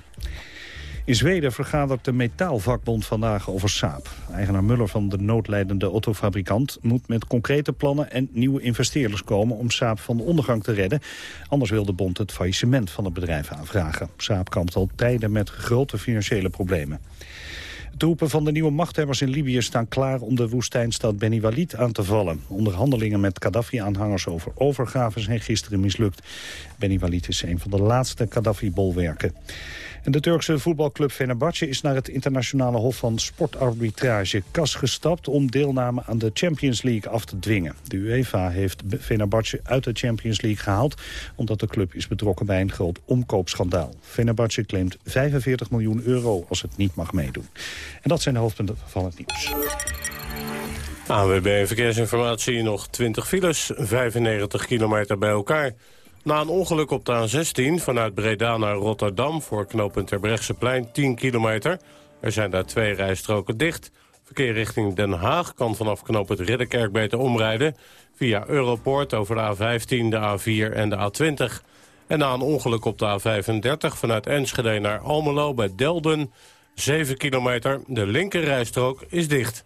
In Zweden vergadert de metaalvakbond vandaag over Saab. Eigenaar Muller van de noodlijdende autofabrikant moet met concrete plannen en nieuwe investeerders komen om Saab van de ondergang te redden. Anders wil de bond het faillissement van het bedrijf aanvragen. Saab kampt al tijden met grote financiële problemen. Troepen van de nieuwe machthebbers in Libië staan klaar om de woestijnstad Beni Walid aan te vallen. Onderhandelingen met Gaddafi-aanhangers over overgave zijn gisteren mislukt. Beni Walid is een van de laatste Gaddafi-bolwerken. En de Turkse voetbalclub Fenerbahce is naar het internationale hof van sportarbitrage KAS gestapt om deelname aan de Champions League af te dwingen. De UEFA heeft Fenerbahce uit de Champions League gehaald omdat de club is betrokken bij een groot omkoopschandaal. Fenerbahce claimt 45 miljoen euro als het niet mag meedoen. En dat zijn de hoofdpunten van het nieuws. ANWB Verkeersinformatie, nog 20 files, 95 kilometer bij elkaar. Na een ongeluk op de A16 vanuit Breda naar Rotterdam... voor knooppunt Terbrechtseplein 10 kilometer. Er zijn daar twee rijstroken dicht. Verkeer richting Den Haag kan vanaf knooppunt Ridderkerk beter omrijden... via Europoort over de A15, de A4 en de A20. En na een ongeluk op de A35 vanuit Enschede naar Almelo bij Delden... 7 kilometer, de linker rijstrook is dicht.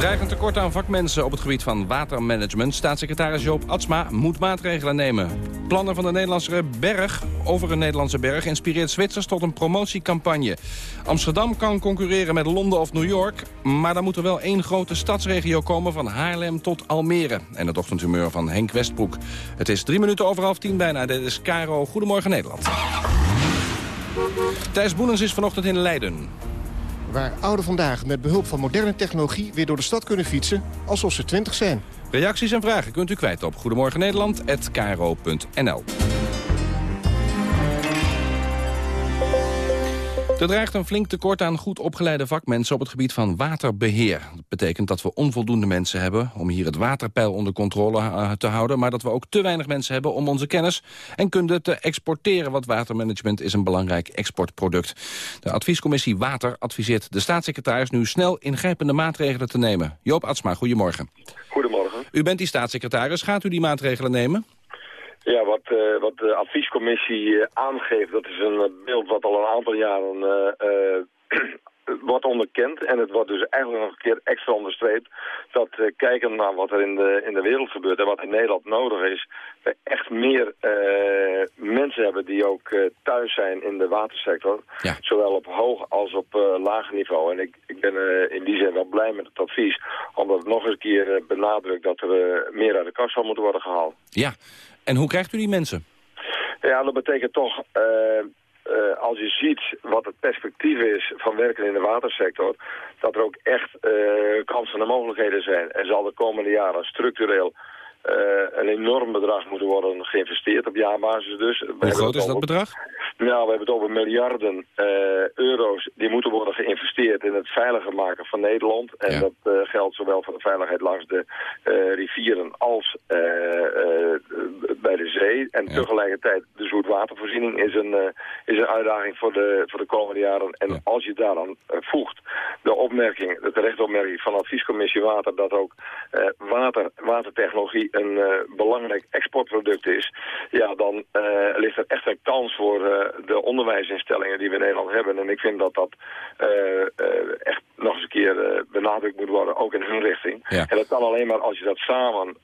Dreigend tekort aan vakmensen op het gebied van watermanagement. Staatssecretaris Joop Atsma moet maatregelen nemen. Plannen van de Nederlandse berg over een Nederlandse berg... inspireert Zwitsers tot een promotiecampagne. Amsterdam kan concurreren met Londen of New York... maar dan moet er wel één grote stadsregio komen... van Haarlem tot Almere. En het ochtendhumeur van Henk Westbroek. Het is drie minuten over half tien bijna. Dit is Caro. Goedemorgen Nederland. Thijs Boenens is vanochtend in Leiden waar ouderen vandaag met behulp van moderne technologie... weer door de stad kunnen fietsen alsof ze 20 zijn. Reacties en vragen kunt u kwijt op Goedemorgen Er dreigt een flink tekort aan goed opgeleide vakmensen op het gebied van waterbeheer. Dat betekent dat we onvoldoende mensen hebben om hier het waterpeil onder controle eh, te houden... maar dat we ook te weinig mensen hebben om onze kennis en kunde te exporteren. Want watermanagement is een belangrijk exportproduct. De adviescommissie Water adviseert de staatssecretaris nu snel ingrijpende maatregelen te nemen. Joop Atsma, goedemorgen. Goedemorgen. U bent die staatssecretaris. Gaat u die maatregelen nemen? Ja, wat, uh, wat de adviescommissie uh, aangeeft, dat is een beeld wat al een aantal jaren wordt onderkend. En het wordt dus eigenlijk nog een keer extra onderstreept dat kijken naar wat er in de, in de wereld gebeurt en wat in Nederland nodig is, we echt meer mensen hebben die ook thuis zijn in de watersector. Ja. Zowel op hoog als op laag niveau. En ik, ik ben in die zin wel blij met het advies, omdat het nog eens een keer benadrukt dat er meer uit de kast zal moeten worden gehaald. Ja, en hoe krijgt u die mensen? Ja, dat betekent toch, uh, uh, als je ziet wat het perspectief is van werken in de watersector, dat er ook echt uh, kansen en mogelijkheden zijn. Er zal de komende jaren structureel een enorm bedrag moeten worden geïnvesteerd op jaarbasis dus. Hoe groot is dat bedrag? Nou, we hebben het over miljarden euro's die moeten worden geïnvesteerd in het veiliger maken van Nederland. En dat geldt zowel voor de veiligheid langs de rivieren als bij de zee. En tegelijkertijd de zoetwatervoorziening is een, is een uitdaging voor de, voor de komende jaren. En als je daaraan voegt de opmerking, de terechte opmerking van de adviescommissie Water... dat ook water, watertechnologie een belangrijk exportproduct is... ja, dan ligt er echt een kans voor de onderwijsinstellingen die we in Nederland hebben. En ik vind dat dat echt nog eens een keer benadrukt moet worden, ook in hun richting. En dat kan alleen maar als je dat samen,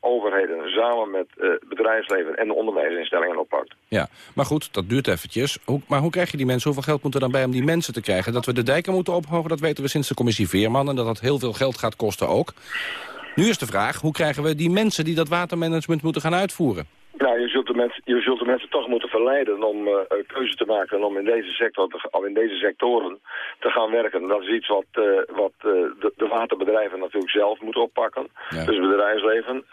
overheden, samen met bedrijfsleven en de onderwijsinstellingen oppakt. Ja, maar goed, dat duurt eventjes. Hoe, maar hoe krijg je die mensen? Hoeveel geld moet er dan bij om die mensen te krijgen? Dat we de dijken moeten ophogen, dat weten we sinds de commissie Veerman. En dat dat heel veel geld gaat kosten ook. Nu is de vraag, hoe krijgen we die mensen die dat watermanagement moeten gaan uitvoeren? Nou, je zult, de mensen, je zult de mensen toch moeten verleiden om uh, keuze te maken en om in deze, sector te, of in deze sectoren te gaan werken. Dat is iets wat, uh, wat uh, de, de, waterbedrijven natuurlijk zelf moeten oppakken. Ja. Dus het bedrijfsleven,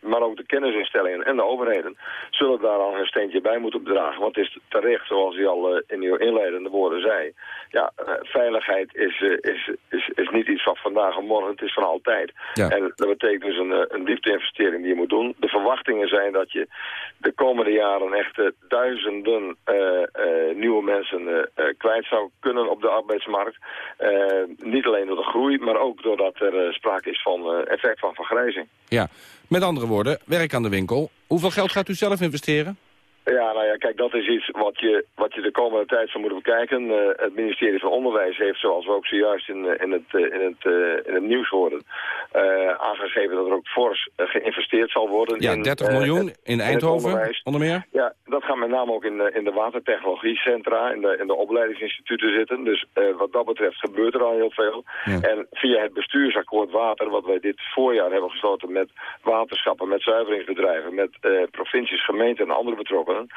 maar ook de kennisinstellingen en de overheden zullen daar al een steentje bij moeten dragen. Want het is terecht, zoals u al in uw inleidende woorden zei, ja, veiligheid is, is, is, is niet iets van vandaag en morgen, het is van altijd. Ja. En dat betekent dus een, een diepte-investering die je moet doen. De verwachtingen zijn dat je de komende jaren echt uh, duizenden uh, uh, nieuwe mensen kwijt zou kunnen op de arbeidsmarkt. niet alleen door de groei, maar ook doordat er sprake is van effect van vergrijzing. Ja, met andere woorden, werk aan de winkel. Hoeveel geld gaat u zelf investeren? Ja, nou ja, kijk, dat is iets wat je, wat je de komende tijd zou moeten bekijken. Uh, het ministerie van Onderwijs heeft, zoals we ook zojuist in, in, het, in, het, uh, in het nieuws hoorden, uh, aangegeven dat er ook fors geïnvesteerd zal worden. Ja, in, 30 miljoen in Eindhoven, in onder meer? Ja, dat gaat met name ook in de, in de watertechnologiecentra, in de, in de opleidingsinstituten zitten. Dus wat dat betreft gebeurt er al heel veel. Ja. En via het bestuursakkoord water, wat wij dit voorjaar hebben gesloten met waterschappen, met zuiveringsbedrijven, met provincies, gemeenten en andere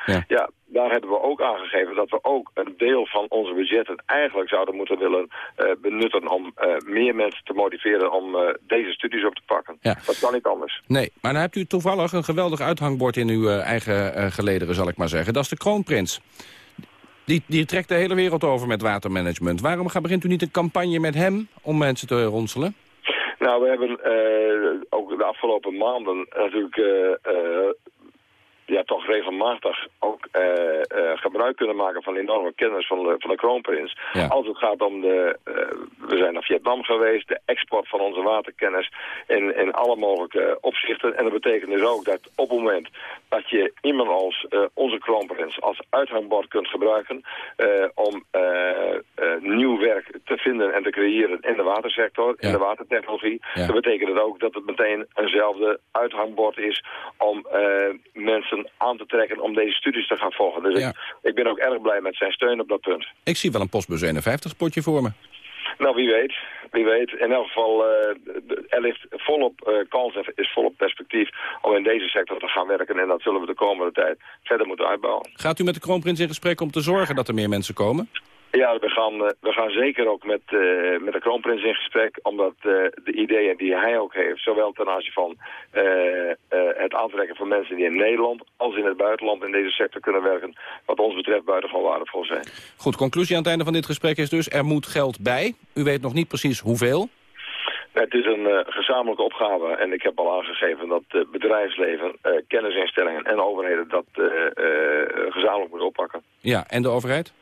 ja. ja. daar hebben we ook aangegeven dat we ook een deel van onze budgetten eigenlijk zouden moeten willen uh, benutten om uh, meer mensen te motiveren om uh, deze studies op te pakken. Ja. Dat kan niet anders. Nee, maar dan hebt u toevallig een geweldig uithangbord in uw eigen gelederen, zal ik maar zeggen. Dat is de kroonprins. Die, die trekt de hele wereld over met watermanagement. Waarom begint u niet een campagne met hem om mensen te ronselen? Nou, we hebben ook de afgelopen maanden natuurlijk ja, toch regelmatig ook uh, uh, gebruik kunnen maken van enorme kennis van de, van de kroonprins. Ja. Als het gaat om de, uh, we zijn naar Vietnam geweest, de export van onze waterkennis in, in alle mogelijke opzichten. En dat betekent dus ook dat op het moment dat je iemand als onze kroonprins als uithangbord kunt gebruiken om nieuw werk te vinden en te creëren in de watersector, ja. in de watertechnologie, ja. dan betekent het ook dat het meteen eenzelfde uithangbord is om mensen aan te trekken om deze studies te gaan volgen. Dus ja. ik, ik, ben ook erg blij met zijn steun op dat punt. Ik zie wel een postbus 51 potje voor me. Nou, wie weet. Wie weet. In elk geval, uh, er ligt volop uh, kans en is volop perspectief om in deze sector te gaan werken. En dat zullen we de komende tijd verder moeten uitbouwen. Gaat u met de kroonprins in gesprek om te zorgen dat er meer mensen komen? Ja, we gaan, we gaan zeker ook met, uh, met de kroonprins in gesprek, omdat uh, de ideeën die hij ook heeft, zowel ten aanzien van uh, het aantrekken van mensen die in Nederland als in het buitenland in deze sector kunnen werken, wat ons betreft buitengewoon waardevol zijn. Goed, conclusie aan het einde van dit gesprek is dus, er moet geld bij. U weet nog niet precies hoeveel. Het is een uh, gezamenlijke opgave en ik heb al aangegeven dat uh, bedrijfsleven, uh, kennisinstellingen en overheden dat gezamenlijk moeten oppakken. Ja, en de overheid?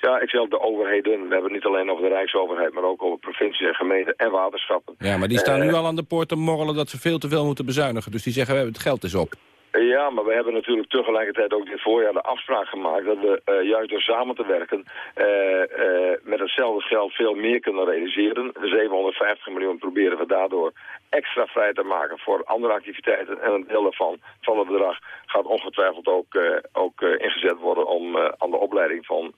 Ja, ik zeg de overheden. We hebben het niet alleen over de Rijksoverheid, maar ook over provincies en gemeenten en waterschappen. Ja, maar die staan nu al aan de poort te morrelen dat ze veel te veel moeten bezuinigen. Dus die zeggen, we hebben het geld is op. Ja, maar we hebben natuurlijk tegelijkertijd ook dit voorjaar de afspraak gemaakt... dat we uh, juist door samen te werken uh, uh, met hetzelfde geld veel meer kunnen realiseren. 750 miljoen proberen we daardoor extra vrij te maken voor andere activiteiten. En een deel daarvan, van het bedrag, gaat ongetwijfeld ook, ook ingezet worden... om aan de opleiding van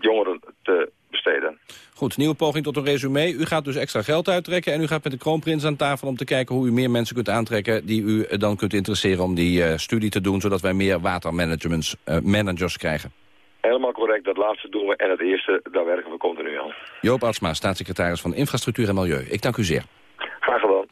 jongeren te besteden. Goed, nieuwe poging tot een resume. U gaat dus extra geld uittrekken en u gaat met de kroonprins aan tafel... om te kijken hoe u meer mensen kunt aantrekken... die u dan kunt interesseren om die uh, studie te doen... zodat wij meer watermanagers uh, managers krijgen. Helemaal correct, dat laatste doen we. En het eerste, daar werken we continu aan. Joop Atsma, staatssecretaris van Infrastructuur en Milieu. Ik dank u zeer. Graag gedaan.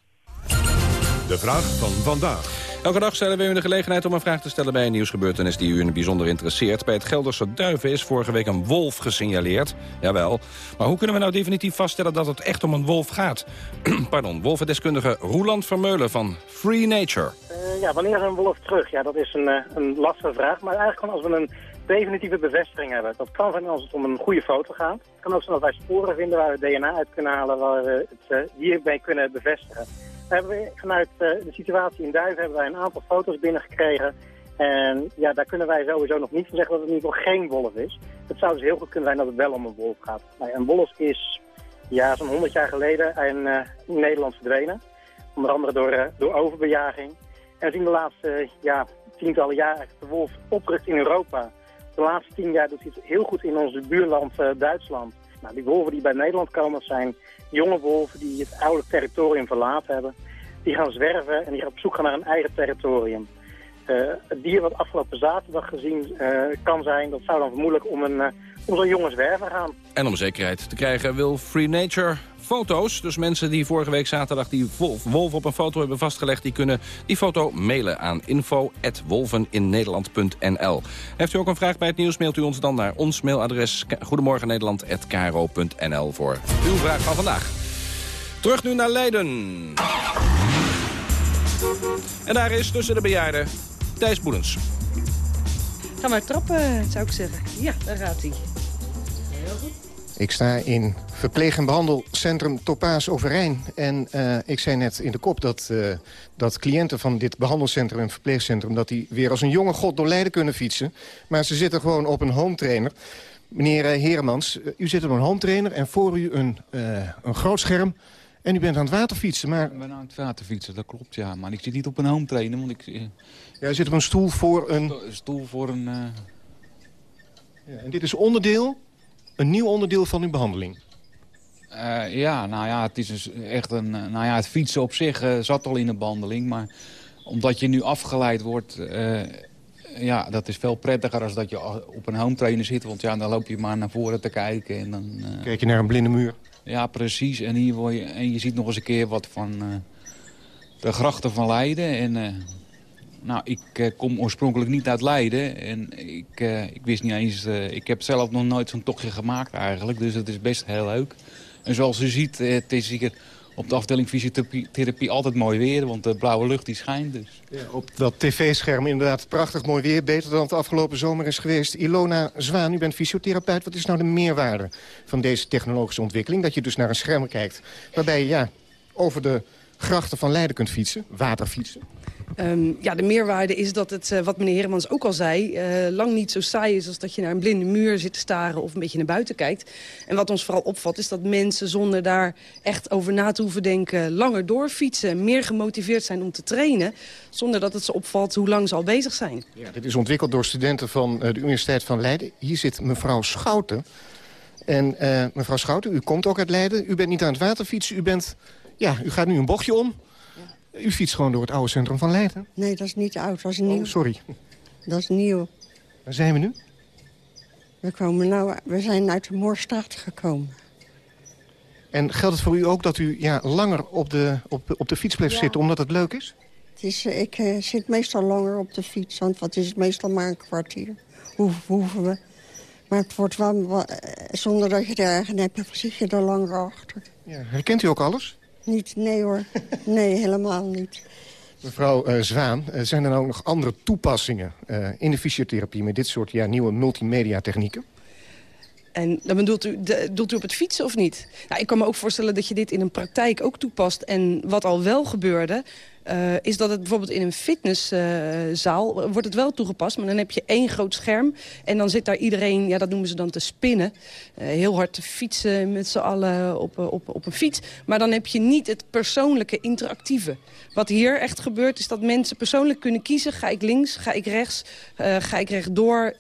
De vraag van vandaag. Elke dag stellen we u de gelegenheid om een vraag te stellen bij een nieuwsgebeurtenis die u in bijzonder interesseert. Bij het Gelderse Duiven is vorige week een wolf gesignaleerd. Jawel. Maar hoe kunnen we nou definitief vaststellen dat het echt om een wolf gaat? Pardon, wolvendeskundige Roeland Vermeulen van Free Nature. Uh, ja, wanneer is een wolf terug? Ja, dat is een, uh, een lastige vraag. Maar eigenlijk als we een definitieve bevestiging hebben. Dat kan zijn als het om een goede foto gaat. Het kan ook zijn dat wij sporen vinden waar we DNA uit kunnen halen, waar we het uh, hierbij kunnen bevestigen. Hebben vanuit de situatie in Duiven hebben wij een aantal foto's binnengekregen. En ja, daar kunnen wij sowieso nog niet van zeggen dat het in ieder geval geen wolf is. Het zou dus heel goed kunnen zijn dat het wel om een wolf gaat. Een wolf is ja, zo'n 100 jaar geleden in, uh, in Nederland verdwenen. Onder andere door, uh, door overbejaging. En we zien de laatste ja, tientallen jaren de wolf oprukt in Europa. De laatste tien jaar doet hij het heel goed in ons buurland Duitsland. Nou, die wolven die bij Nederland komen, zijn jonge wolven die het oude territorium verlaten hebben. Die gaan zwerven en die gaan op zoek gaan naar een eigen territorium. Uh, het dier wat afgelopen zaterdag gezien uh, kan zijn, dat zou dan vermoedelijk om, een, uh, om zo'n jonge zwerver gaan. En om zekerheid te krijgen wil Free Nature foto's. Dus mensen die vorige week zaterdag die wolf op een foto hebben vastgelegd... die kunnen die foto mailen aan info.wolveninnederland.nl. Heeft u ook een vraag bij het nieuws, mailt u ons dan naar ons mailadres... goedemorgennederland.kro.nl voor uw vraag van vandaag. Terug nu naar Leiden. En daar is tussen de bejaarden Thijs Boelens. Ga maar trappen, zou ik zeggen. Ja, daar gaat hij. Ik sta in verpleeg- en behandelcentrum Topaas Overijn. En uh, ik zei net in de kop dat, uh, dat cliënten van dit behandelcentrum en verpleegcentrum... dat die weer als een jonge god door Leiden kunnen fietsen. Maar ze zitten gewoon op een home trainer. Meneer uh, Heremans, u zit op een home trainer en voor u een, een groot scherm... En u bent aan het waterfietsen, maar... Ik ben aan het waterfietsen, dat klopt, ja. Maar ik zit niet op een home trainer, want ik... Ja, u zit op een stoel voor een... Stoel voor een... Ja, en dit is onderdeel, een nieuw onderdeel van uw behandeling? Uh, ja, nou ja, het is dus echt een... Nou ja, het fietsen op zich uh, zat al in de behandeling, maar... Omdat je nu afgeleid wordt... ja, dat is veel prettiger als dat je op een home trainer zit. Want ja, dan loop je maar naar voren te kijken en dan... Kijk je naar een blinde muur? Ja, precies. En, hier word je, en je ziet nog eens een keer wat van de grachten van Leiden. En, nou, ik uh, kom oorspronkelijk niet uit Leiden. En ik, ik wist niet eens... ik heb zelf nog nooit zo'n tochtje gemaakt eigenlijk. Dus het is best heel leuk. En zoals u ziet, het is hier op de afdeling fysiotherapie altijd mooi weer. Want de blauwe lucht die schijnt dus. Ja, op dat tv-scherm inderdaad prachtig mooi weer. Beter dan het afgelopen zomer is geweest. Ilona Zwaan, u bent fysiotherapeut. Wat is nou de meerwaarde van deze technologische ontwikkeling? Dat je dus naar een scherm kijkt waarbij je ja, over de grachten van Leiden kunt fietsen. Waterfietsen. Um, ja, de meerwaarde is dat het, uh, wat meneer Heremans ook al zei... Uh, lang niet zo saai is als dat je naar een blinde muur zit te staren... of een beetje naar buiten kijkt. En wat ons vooral opvalt is dat mensen zonder daar echt over na te hoeven denken... langer doorfietsen, meer gemotiveerd zijn om te trainen... zonder dat het ze opvalt hoe lang ze al bezig zijn. Ja, dit is ontwikkeld door studenten van uh, de Universiteit van Leiden. Hier zit mevrouw Schouten. En mevrouw Schouten, u komt ook uit Leiden. U bent niet aan het waterfietsen, u bent... Ja, u gaat nu een bochtje om... U fietst gewoon door het oude centrum van Leiden? Nee, dat is niet oud, dat is nieuw. Oh, sorry. Dat is nieuw. Waar zijn we nu? We, komen nou, we zijn uit de Moorstraat gekomen. En geldt het voor u ook dat u ja, langer op de, op, op de fiets blijft ja. zitten omdat het leuk is? Het is ik uh, zit meestal langer op de fiets, want wat is het meestal maar een kwartier. Hoe hoeven we. Maar het wordt wel, zonder dat je er ergens hebt, zit je er langer achter. Ja, herkent u ook alles? Niet, nee hoor. Nee, helemaal niet. Mevrouw uh, Zwaan, uh, zijn er nou nog andere toepassingen uh, in de fysiotherapie... met dit soort ja, nieuwe multimedia technieken? En dan bedoelt u, de, bedoelt u op het fietsen of niet? Nou, ik kan me ook voorstellen dat je dit in een praktijk ook toepast. En wat al wel gebeurde, uh, is dat het bijvoorbeeld in een fitnesszaal uh, wordt het wel toegepast. Maar dan heb je één groot scherm en dan zit daar iedereen, ja, dat noemen ze dan te spinnen. Uh, heel hard te fietsen met z'n allen op, op, op een fiets. Maar dan heb je niet het persoonlijke, interactieve. Wat hier echt gebeurt is dat mensen persoonlijk kunnen kiezen. Ga ik links, ga ik rechts, ga ik rechtdoor,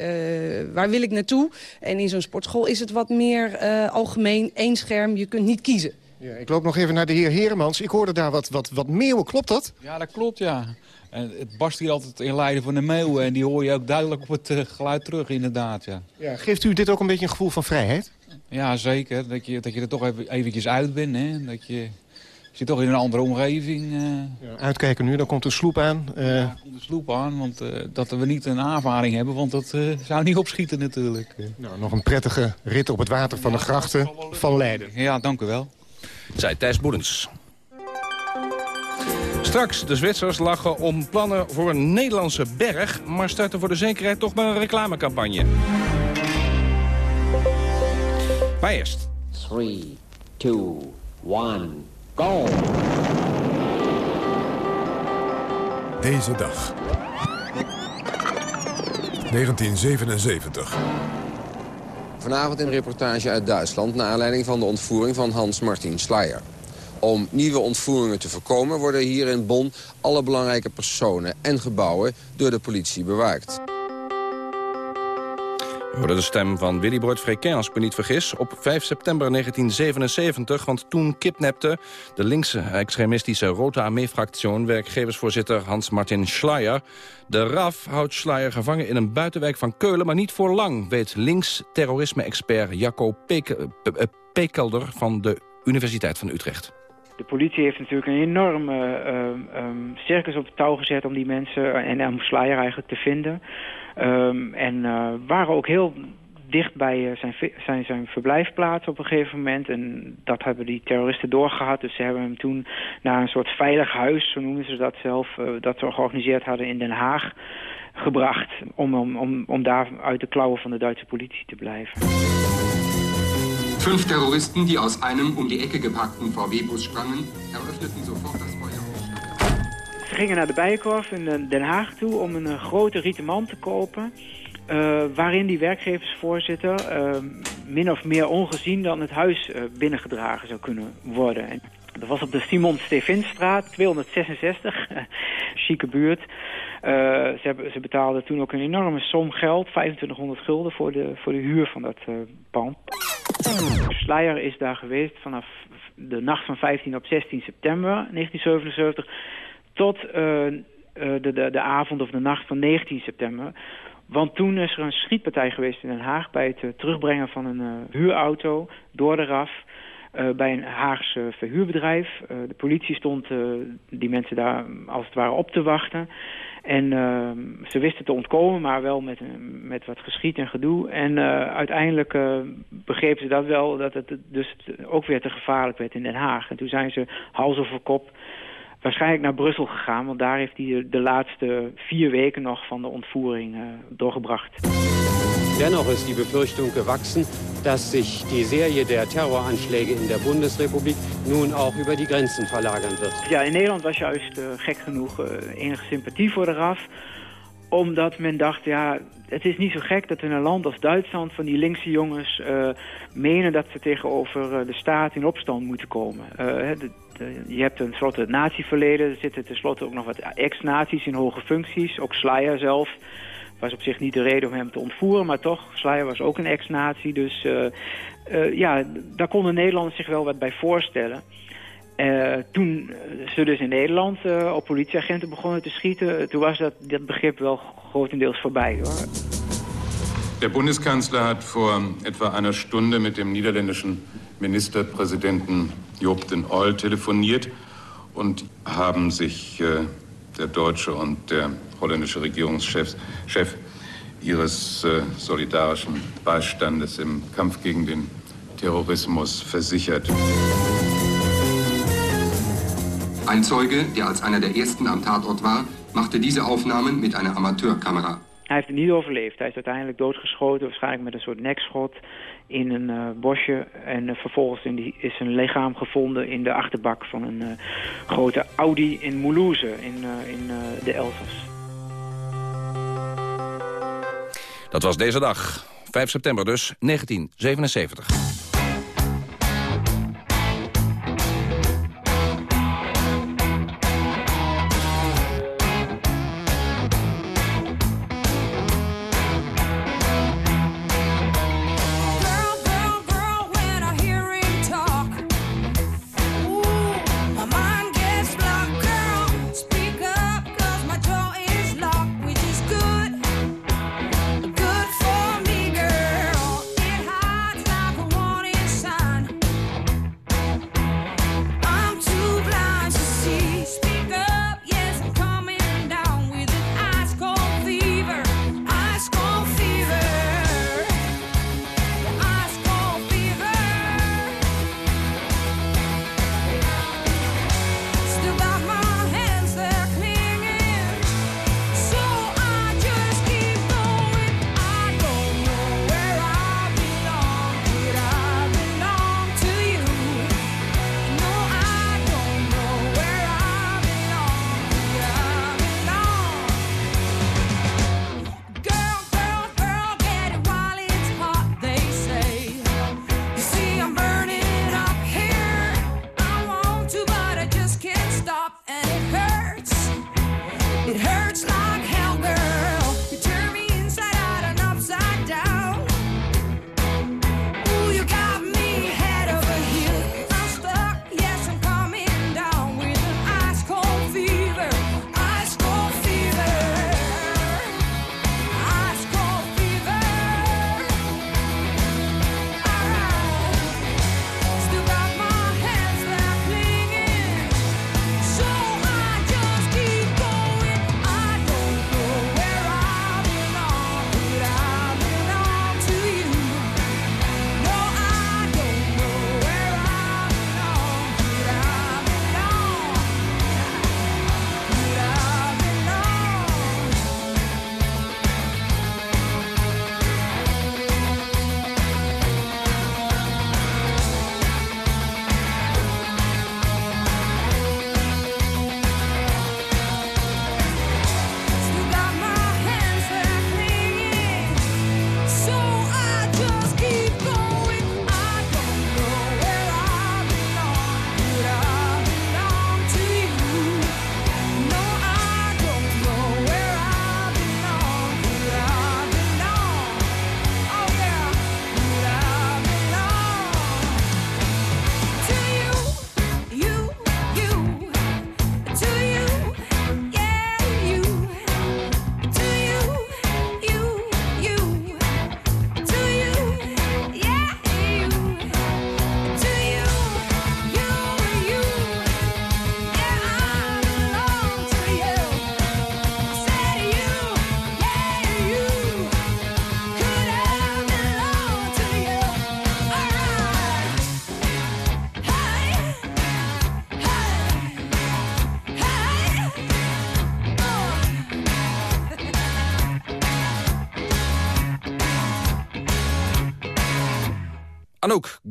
waar wil ik naartoe? En in zo'n sportschool is het wat meer algemeen, één scherm, je kunt niet kiezen. Ja, ik loop nog even naar de heer Heremans. Ik hoorde daar wat, wat, wat meeuwen, klopt dat? Ja, dat klopt, ja. En het barst hier altijd in Leiden van de meeuwen. En die hoor je ook duidelijk op het uh, geluid terug, inderdaad. Ja. Ja, geeft u dit ook een beetje een gevoel van vrijheid? Ja, zeker. Dat je, dat je er toch even, eventjes uit bent. Hè? Dat je zit toch in een andere omgeving. Ja, uitkijken nu, dan komt de sloep aan. Ja, komt de sloep aan, want dat we niet een aanvaring hebben... want dat zou niet opschieten natuurlijk. Nou, nog een prettige rit op het water van de grachten van Leiden. Ja, dank u wel. Zij Thijs Boedens. Straks, de Zwitsers lachen om plannen voor een Nederlandse berg... maar starten voor de zekerheid toch maar een reclamecampagne. Maar eerst. 3, 2, 1, go! Deze dag. 1977. Vanavond een reportage uit Duitsland... naar aanleiding van de ontvoering van Hans-Martin Schleyer. Om nieuwe ontvoeringen te voorkomen worden hier in Bonn... alle belangrijke personen en gebouwen door de politie bewaakt. We hoorden de stem van Willy Brood Frequin, als ik me niet vergis... op 5 september 1977, want toen kidnapte... de linkse extremistische Rota Armee-fractie... werkgeversvoorzitter Hans-Martin Schleyer. De RAF houdt Schleyer gevangen in een buitenwijk van Keulen... maar niet voor lang, weet links-terrorisme-expert Jacco Pekelder... van de Universiteit van Utrecht. De politie heeft natuurlijk een enorme uh, um, circus op touw gezet om die mensen en om Slayer eigenlijk te vinden. Um, en uh, waren ook heel dicht bij zijn, zijn, zijn verblijfplaats op een gegeven moment. En dat hebben die terroristen doorgehad. Dus ze hebben hem toen naar een soort veilig huis, zo noemen ze dat zelf, uh, dat ze georganiseerd hadden in Den Haag gebracht. Om, om, om, om daar uit de klauwen van de Duitse politie te blijven. Fünf Terroristen, die aus einem um die Ecke geparkten VW-Bus sprangen, eröffneten sofort. Ze gingen naar de Bijenkorf in eh, Den Haag toe om een uh, grote rieten te kopen. Uh, waarin die werkgeversvoorzitter min of meer ongezien dan het huis binnengedragen zou kunnen worden. En dat was op de Simon Stevinstraat, 266, chique buurt. Ze, hebben, ze betaalden toen ook een enorme som geld, 2500 gulden voor de, voor de huur van dat pand. Schleier is daar geweest vanaf de nacht van 15 op 16 september 1977 tot uh, de, de, de avond of de nacht van 19 september. Want toen is er een schietpartij geweest in Den Haag bij het terugbrengen van een huurauto door de RAF. Bij een Haagse verhuurbedrijf. De politie stond die mensen daar als het ware op te wachten. En ze wisten te ontkomen, maar wel met, met wat geschiet en gedoe. En uiteindelijk begrepen ze dat wel, dat het dus ook weer te gevaarlijk werd in Den Haag. En toen zijn ze hals over kop waarschijnlijk naar Brussel gegaan. Want daar heeft hij de laatste vier weken nog van de ontvoering doorgebracht. Dennoch ist die Befürchtung gewachsen, dass sich die Serie der Terroranschläge in der Bundesrepublik nun auch über die Grenzen verlagern wird. Ja, in Nederland was juist uh, gek genoeg uh, enige sympathie voor de RAF. Omdat men dacht, ja, het is niet zo gek dat in een land als Duitsland van die linkse jongens uh, menen dat ze tegenover de staat in opstand moeten komen. De, de, je hebt een soort natieverleden, er zitten tenslotte ook nog wat ex-naties in hoge functies, ook Slayer zelf was op zich niet de reden om hem te ontvoeren, maar toch, Slayer was ook een ex-nazi. Dus uh, uh, ja, daar konden Nederlanders zich wel wat bij voorstellen. Toen ze dus in Nederland op politieagenten begonnen te schieten... toen was dat, dat begrip wel grotendeels voorbij. Hoor. Der Bundeskanzler hat vor etwa einer Stunde mit dem niederländischen Ministerpräsidenten Job den Oil telefoniert und haben sich äh, der deutsche und der holländische Regierungschef Chef ihres äh, solidarischen Beistandes im Kampf gegen den Terrorismus versichert. Ein Zeuge, der als einer der ersten am Tatort war, machte diese Aufnahmen mit einer Amateurkamera. Hij heeft het niet overleefd. Hij is uiteindelijk doodgeschoten, waarschijnlijk met een soort nekschot in een uh, bosje. En uh, vervolgens in die, is zijn lichaam gevonden in de achterbak van een uh, grote Audi in Moulouse in, in de Elzas. Dat was deze dag, 5 september dus, 1977.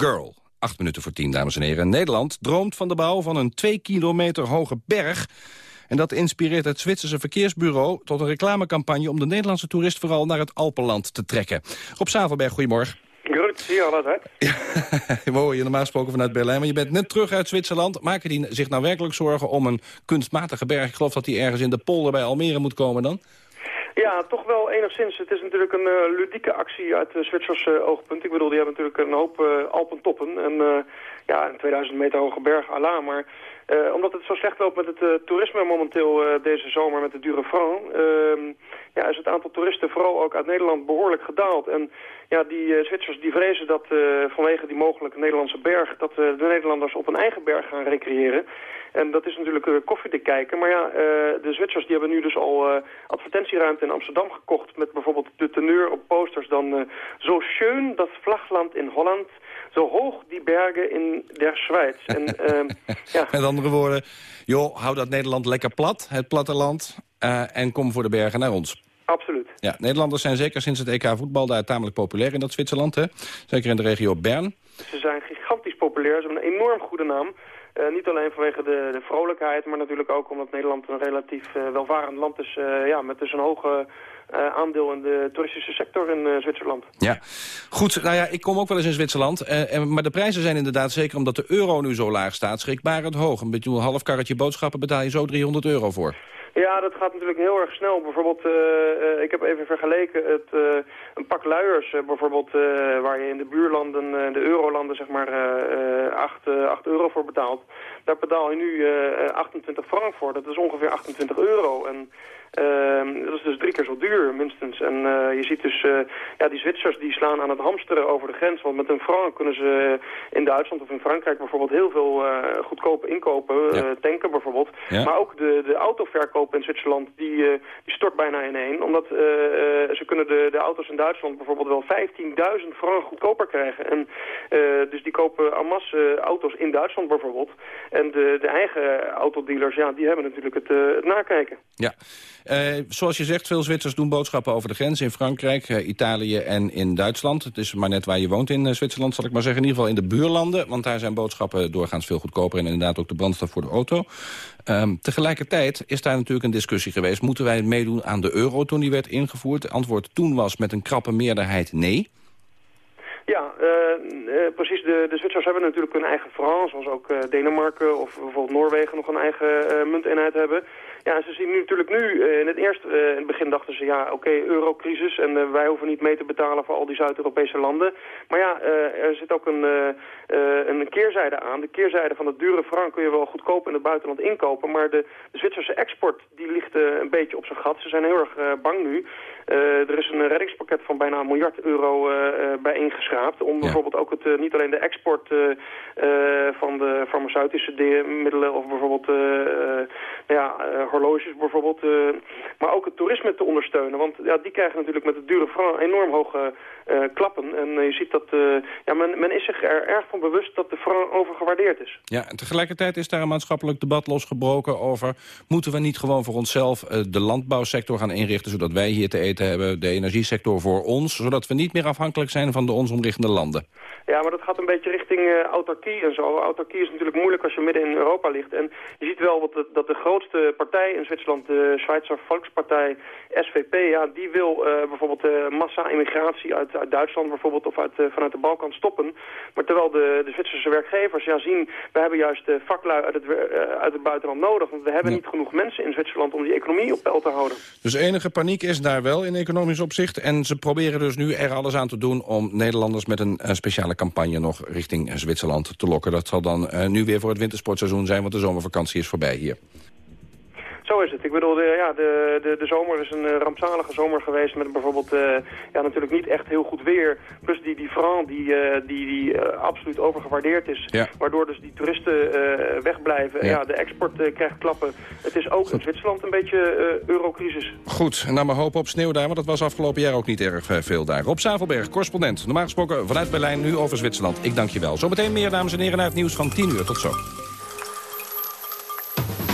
Girl. Acht minuten voor tien, dames en heren. Nederland droomt van de bouw van een twee kilometer hoge berg. En dat inspireert het Zwitserse verkeersbureau tot een reclamecampagne... om de Nederlandse toerist vooral naar het Alpenland te trekken. Rob Zavelberg, goedemorgen. Goed, zie je al dat, hè? We horen je normaal gesproken vanuit Berlijn, maar je bent net terug uit Zwitserland. Maken die zich nou werkelijk zorgen om een kunstmatige berg? Ik geloof dat die ergens in de polder bij Almere moet komen dan? Ja, toch wel enigszins. Het is natuurlijk een eh, ludieke actie uit uh, Zwitsers eh, oogpunt. Ik bedoel, die hebben natuurlijk een hoop eh, alpentoppen. En eh, ja, een 2000 meter hoge berg, ala. Maar eh, omdat het zo slecht loopt met het eh, toerisme momenteel eh, deze zomer met de Dure Franc... ehm, ja, is het aantal toeristen vooral ook uit Nederland behoorlijk gedaald. En ja, die eh, Zwitsers die vrezen dat eh, vanwege die mogelijke Nederlandse berg... dat eh, de Nederlanders op een eigen berg gaan recreëren. En dat is natuurlijk uh, koffiedik kijken. Maar ja, de Zwitsers die hebben nu dus al advertentieruimte in Amsterdam gekocht... met bijvoorbeeld de teneur op posters dan... zo schön dat Vlagland in Holland... Zo hoog die bergen in der Schweiz. En, ehm, ja. Met andere woorden, joh, hou dat Nederland lekker plat, het platteland... en kom voor de bergen naar ons. Absoluut. Ja, Nederlanders zijn zeker sinds het EK voetbal daar tamelijk populair in dat Zwitserland. Hè? Zeker in de regio Bern. Ze zijn gigantisch populair. Ze hebben een enorm goede naam. Eh, niet alleen vanwege de, de vrolijkheid, maar natuurlijk ook omdat Nederland een relatief eh, welvarend land is. eh, ja, met dus een hoge aandeel in de toeristische sector in Zwitserland. Ja, goed. Nou ja, ik kom ook wel eens in Zwitserland. en, maar de prijzen zijn inderdaad, zeker omdat de euro nu zo laag staat, schrikbarend hoog. Een beetje een half karretje boodschappen betaal je zo 300 euro voor. Ja, dat gaat natuurlijk heel erg snel. Bijvoorbeeld, eh, ik heb even vergeleken het, eh, een pak luiers, eh, bijvoorbeeld, eh, waar je in de buurlanden, eh, de eurolanden, zeg maar, eh, eh, 8, eh, 8 euro voor betaalt. Daar betaal je nu eh, eh, 28 frank voor. Dat is ongeveer 28 euro. En ehm, dat is dus drie keer zo duur, minstens. En je ziet dus, ja, die Zwitsers die slaan aan het hamsteren over de grens. Want met een frank kunnen ze in Duitsland of in Frankrijk bijvoorbeeld heel veel goedkope inkopen. tanken bijvoorbeeld. Ja. Maar ook de, de autoverkoop in Zwitserland, die, die stort bijna ineen. Omdat ze kunnen de, de auto's in Duitsland bijvoorbeeld wel 15.000 frank goedkoper krijgen. En eh, dus die kopen en auto's in Duitsland bijvoorbeeld. En de, de eigen autodealers, ja, die hebben natuurlijk het, eh, nakijken. Ja, Eh, zoals je zegt, veel Zwitsers doen boodschappen over de grens in Frankrijk, Italië en in Duitsland. Het is maar net waar je woont in Zwitserland, zal ik maar zeggen. In ieder geval in de buurlanden, want daar zijn boodschappen doorgaans veel goedkoper... en inderdaad ook de brandstof voor de auto. Ehm, tegelijkertijd is daar natuurlijk een discussie geweest. Moeten wij meedoen aan de euro toen die werd ingevoerd? Het antwoord toen was met een krappe meerderheid nee. Ja, eh, eh, precies. De, de Zwitsers hebben natuurlijk hun eigen franc, zoals ook eh, Denemarken of bijvoorbeeld Noorwegen nog een eigen munteenheid hebben. Ja, ze zien nu natuurlijk nu, in het eerst, in het begin dachten ze, ja, oké, eurocrisis en wij hoeven niet mee te betalen voor al die Zuid-Europese landen. Maar ja, er zit ook een, een keerzijde aan. De keerzijde van het dure frank kun je wel goedkoop in het buitenland inkopen, maar de, de Zwitserse export, die ligt een beetje op zijn gat. Ze zijn heel erg bang nu. Eh, er is een reddingspakket van bijna een miljard euro eh, eh, bijeengeschraapt. Om bijvoorbeeld ook het, niet alleen de export van de farmaceutische de- middelen of bijvoorbeeld ja, horloges bijvoorbeeld. maar ook het toerisme te ondersteunen. Want ja, die krijgen natuurlijk met het dure enorm hoge klappen. En eh, je ziet dat eh, ja, men, men is zich er erg van bewust dat de franc overgewaardeerd is. Ja, en tegelijkertijd is daar een maatschappelijk debat losgebroken over... moeten we niet gewoon voor onszelf eh, de landbouwsector gaan inrichten... zodat wij hier te eten hebben, de energiesector voor ons... zodat we niet meer afhankelijk zijn van de ons omliggende landen? Ja, maar dat gaat een beetje richting eh, autarkie en zo. Autarkie is natuurlijk moeilijk als je midden in Europa ligt. En je ziet wel dat de, dat de grootste partij in Zwitserland, de Schweizer Volkspartij, SVP, ja, die wil eh, bijvoorbeeld eh, massa-immigratie uit, uit Duitsland bijvoorbeeld of uit, eh, vanuit de Balkan stoppen. Maar terwijl de, de Zwitserse werkgevers ja, zien, we hebben juist de vaklui uit het, eh, uit het buitenland nodig. Want we hebben niet genoeg mensen in Zwitserland om die economie op peil te houden. Dus enige paniek is daar wel in economisch opzicht. En ze proberen dus nu er alles aan te doen om Nederlanders met een eh, speciale campagne nog richting eh, Zwitserland te lokken. Dat zal dan eh, nu weer voor het wintersportseizoen zijn, want de zomervakantie is voorbij hier. Zo is het. Ik bedoel, de, ja, de, de, de zomer is een eh, rampzalige zomer geweest met bijvoorbeeld eh, ja, natuurlijk niet echt heel goed weer. Plus die, die franc die, eh, die, die eh, absoluut overgewaardeerd is. Ja. Waardoor dus die toeristen wegblijven. Ja. Ja. de export krijgt klappen. Het is ook in Zwitserland een beetje eurocrisis. Goed, en nou maar hopen op sneeuw daar, want dat was afgelopen jaar ook niet erg veel daar. Rob Zavelberg, correspondent. Normaal gesproken vanuit Berlijn, nu over Zwitserland. Ik dank je wel. Zometeen meer, dames en heren, naar het nieuws van 10 uur. Tot zo.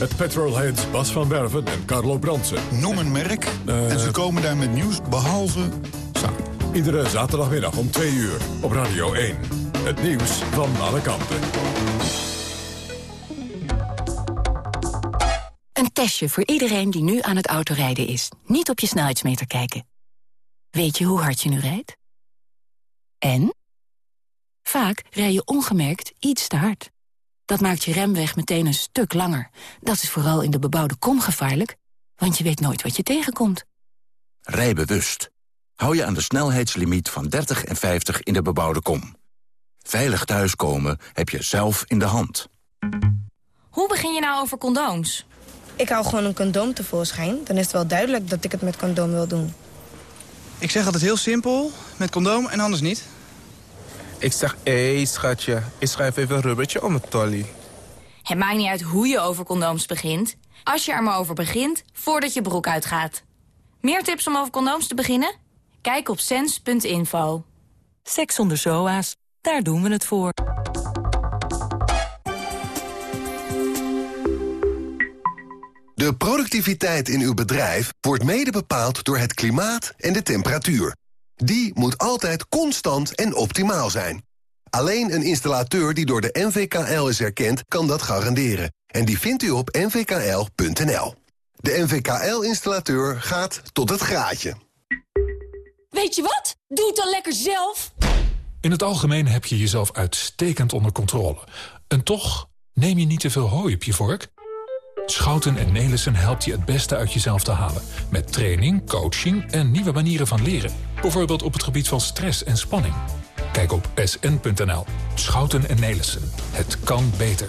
Met petrolheads Bas van Werven en Carlo Bransen. Noem een merk en ze komen daar met nieuws behalve samen. Iedere zaterdagmiddag om 2 uur op Radio 1. Het nieuws van alle kanten. Een testje voor iedereen die nu aan het autorijden is. Niet op je snelheidsmeter kijken. Weet je hoe hard je nu rijdt? En? Vaak rij je ongemerkt iets te hard. Dat maakt je remweg meteen een stuk langer. Dat is vooral in de bebouwde kom gevaarlijk, want je weet nooit wat je tegenkomt. Rij bewust. Hou je aan de snelheidslimiet van 30 en 50 in de bebouwde kom. Veilig thuiskomen heb je zelf in de hand. Hoe begin je nou over condooms? Ik hou gewoon een condoom tevoorschijn. Dan is het wel duidelijk dat ik het met condoom wil doen. Ik zeg altijd heel simpel, met condoom en anders niet. Ik zeg, hé hey, schatje, ik schrijf even een rubbertje om het tolly. Het maakt niet uit hoe je over condooms begint. Als je er maar over begint, voordat je broek uitgaat. Meer tips om over condooms te beginnen? Kijk op sens.info. Seks zonder zoa's, daar doen we het voor. De productiviteit in uw bedrijf wordt mede bepaald door het klimaat en de temperatuur. Die moet altijd constant en optimaal zijn. Alleen een installateur die door de NVKL is erkend, kan dat garanderen. En die vindt u op nvkl.nl. De NVKL-installateur gaat tot het graadje. Weet je wat? Doe het dan lekker zelf. In het algemeen heb je jezelf uitstekend onder controle. En toch neem je niet te veel hooi op je vork? Schouten en Nelissen helpt je het beste uit jezelf te halen. Met training, coaching en nieuwe manieren van leren. Bijvoorbeeld op het gebied van stress en spanning. Kijk op sn.nl. Schouten en Nelissen. Het kan beter.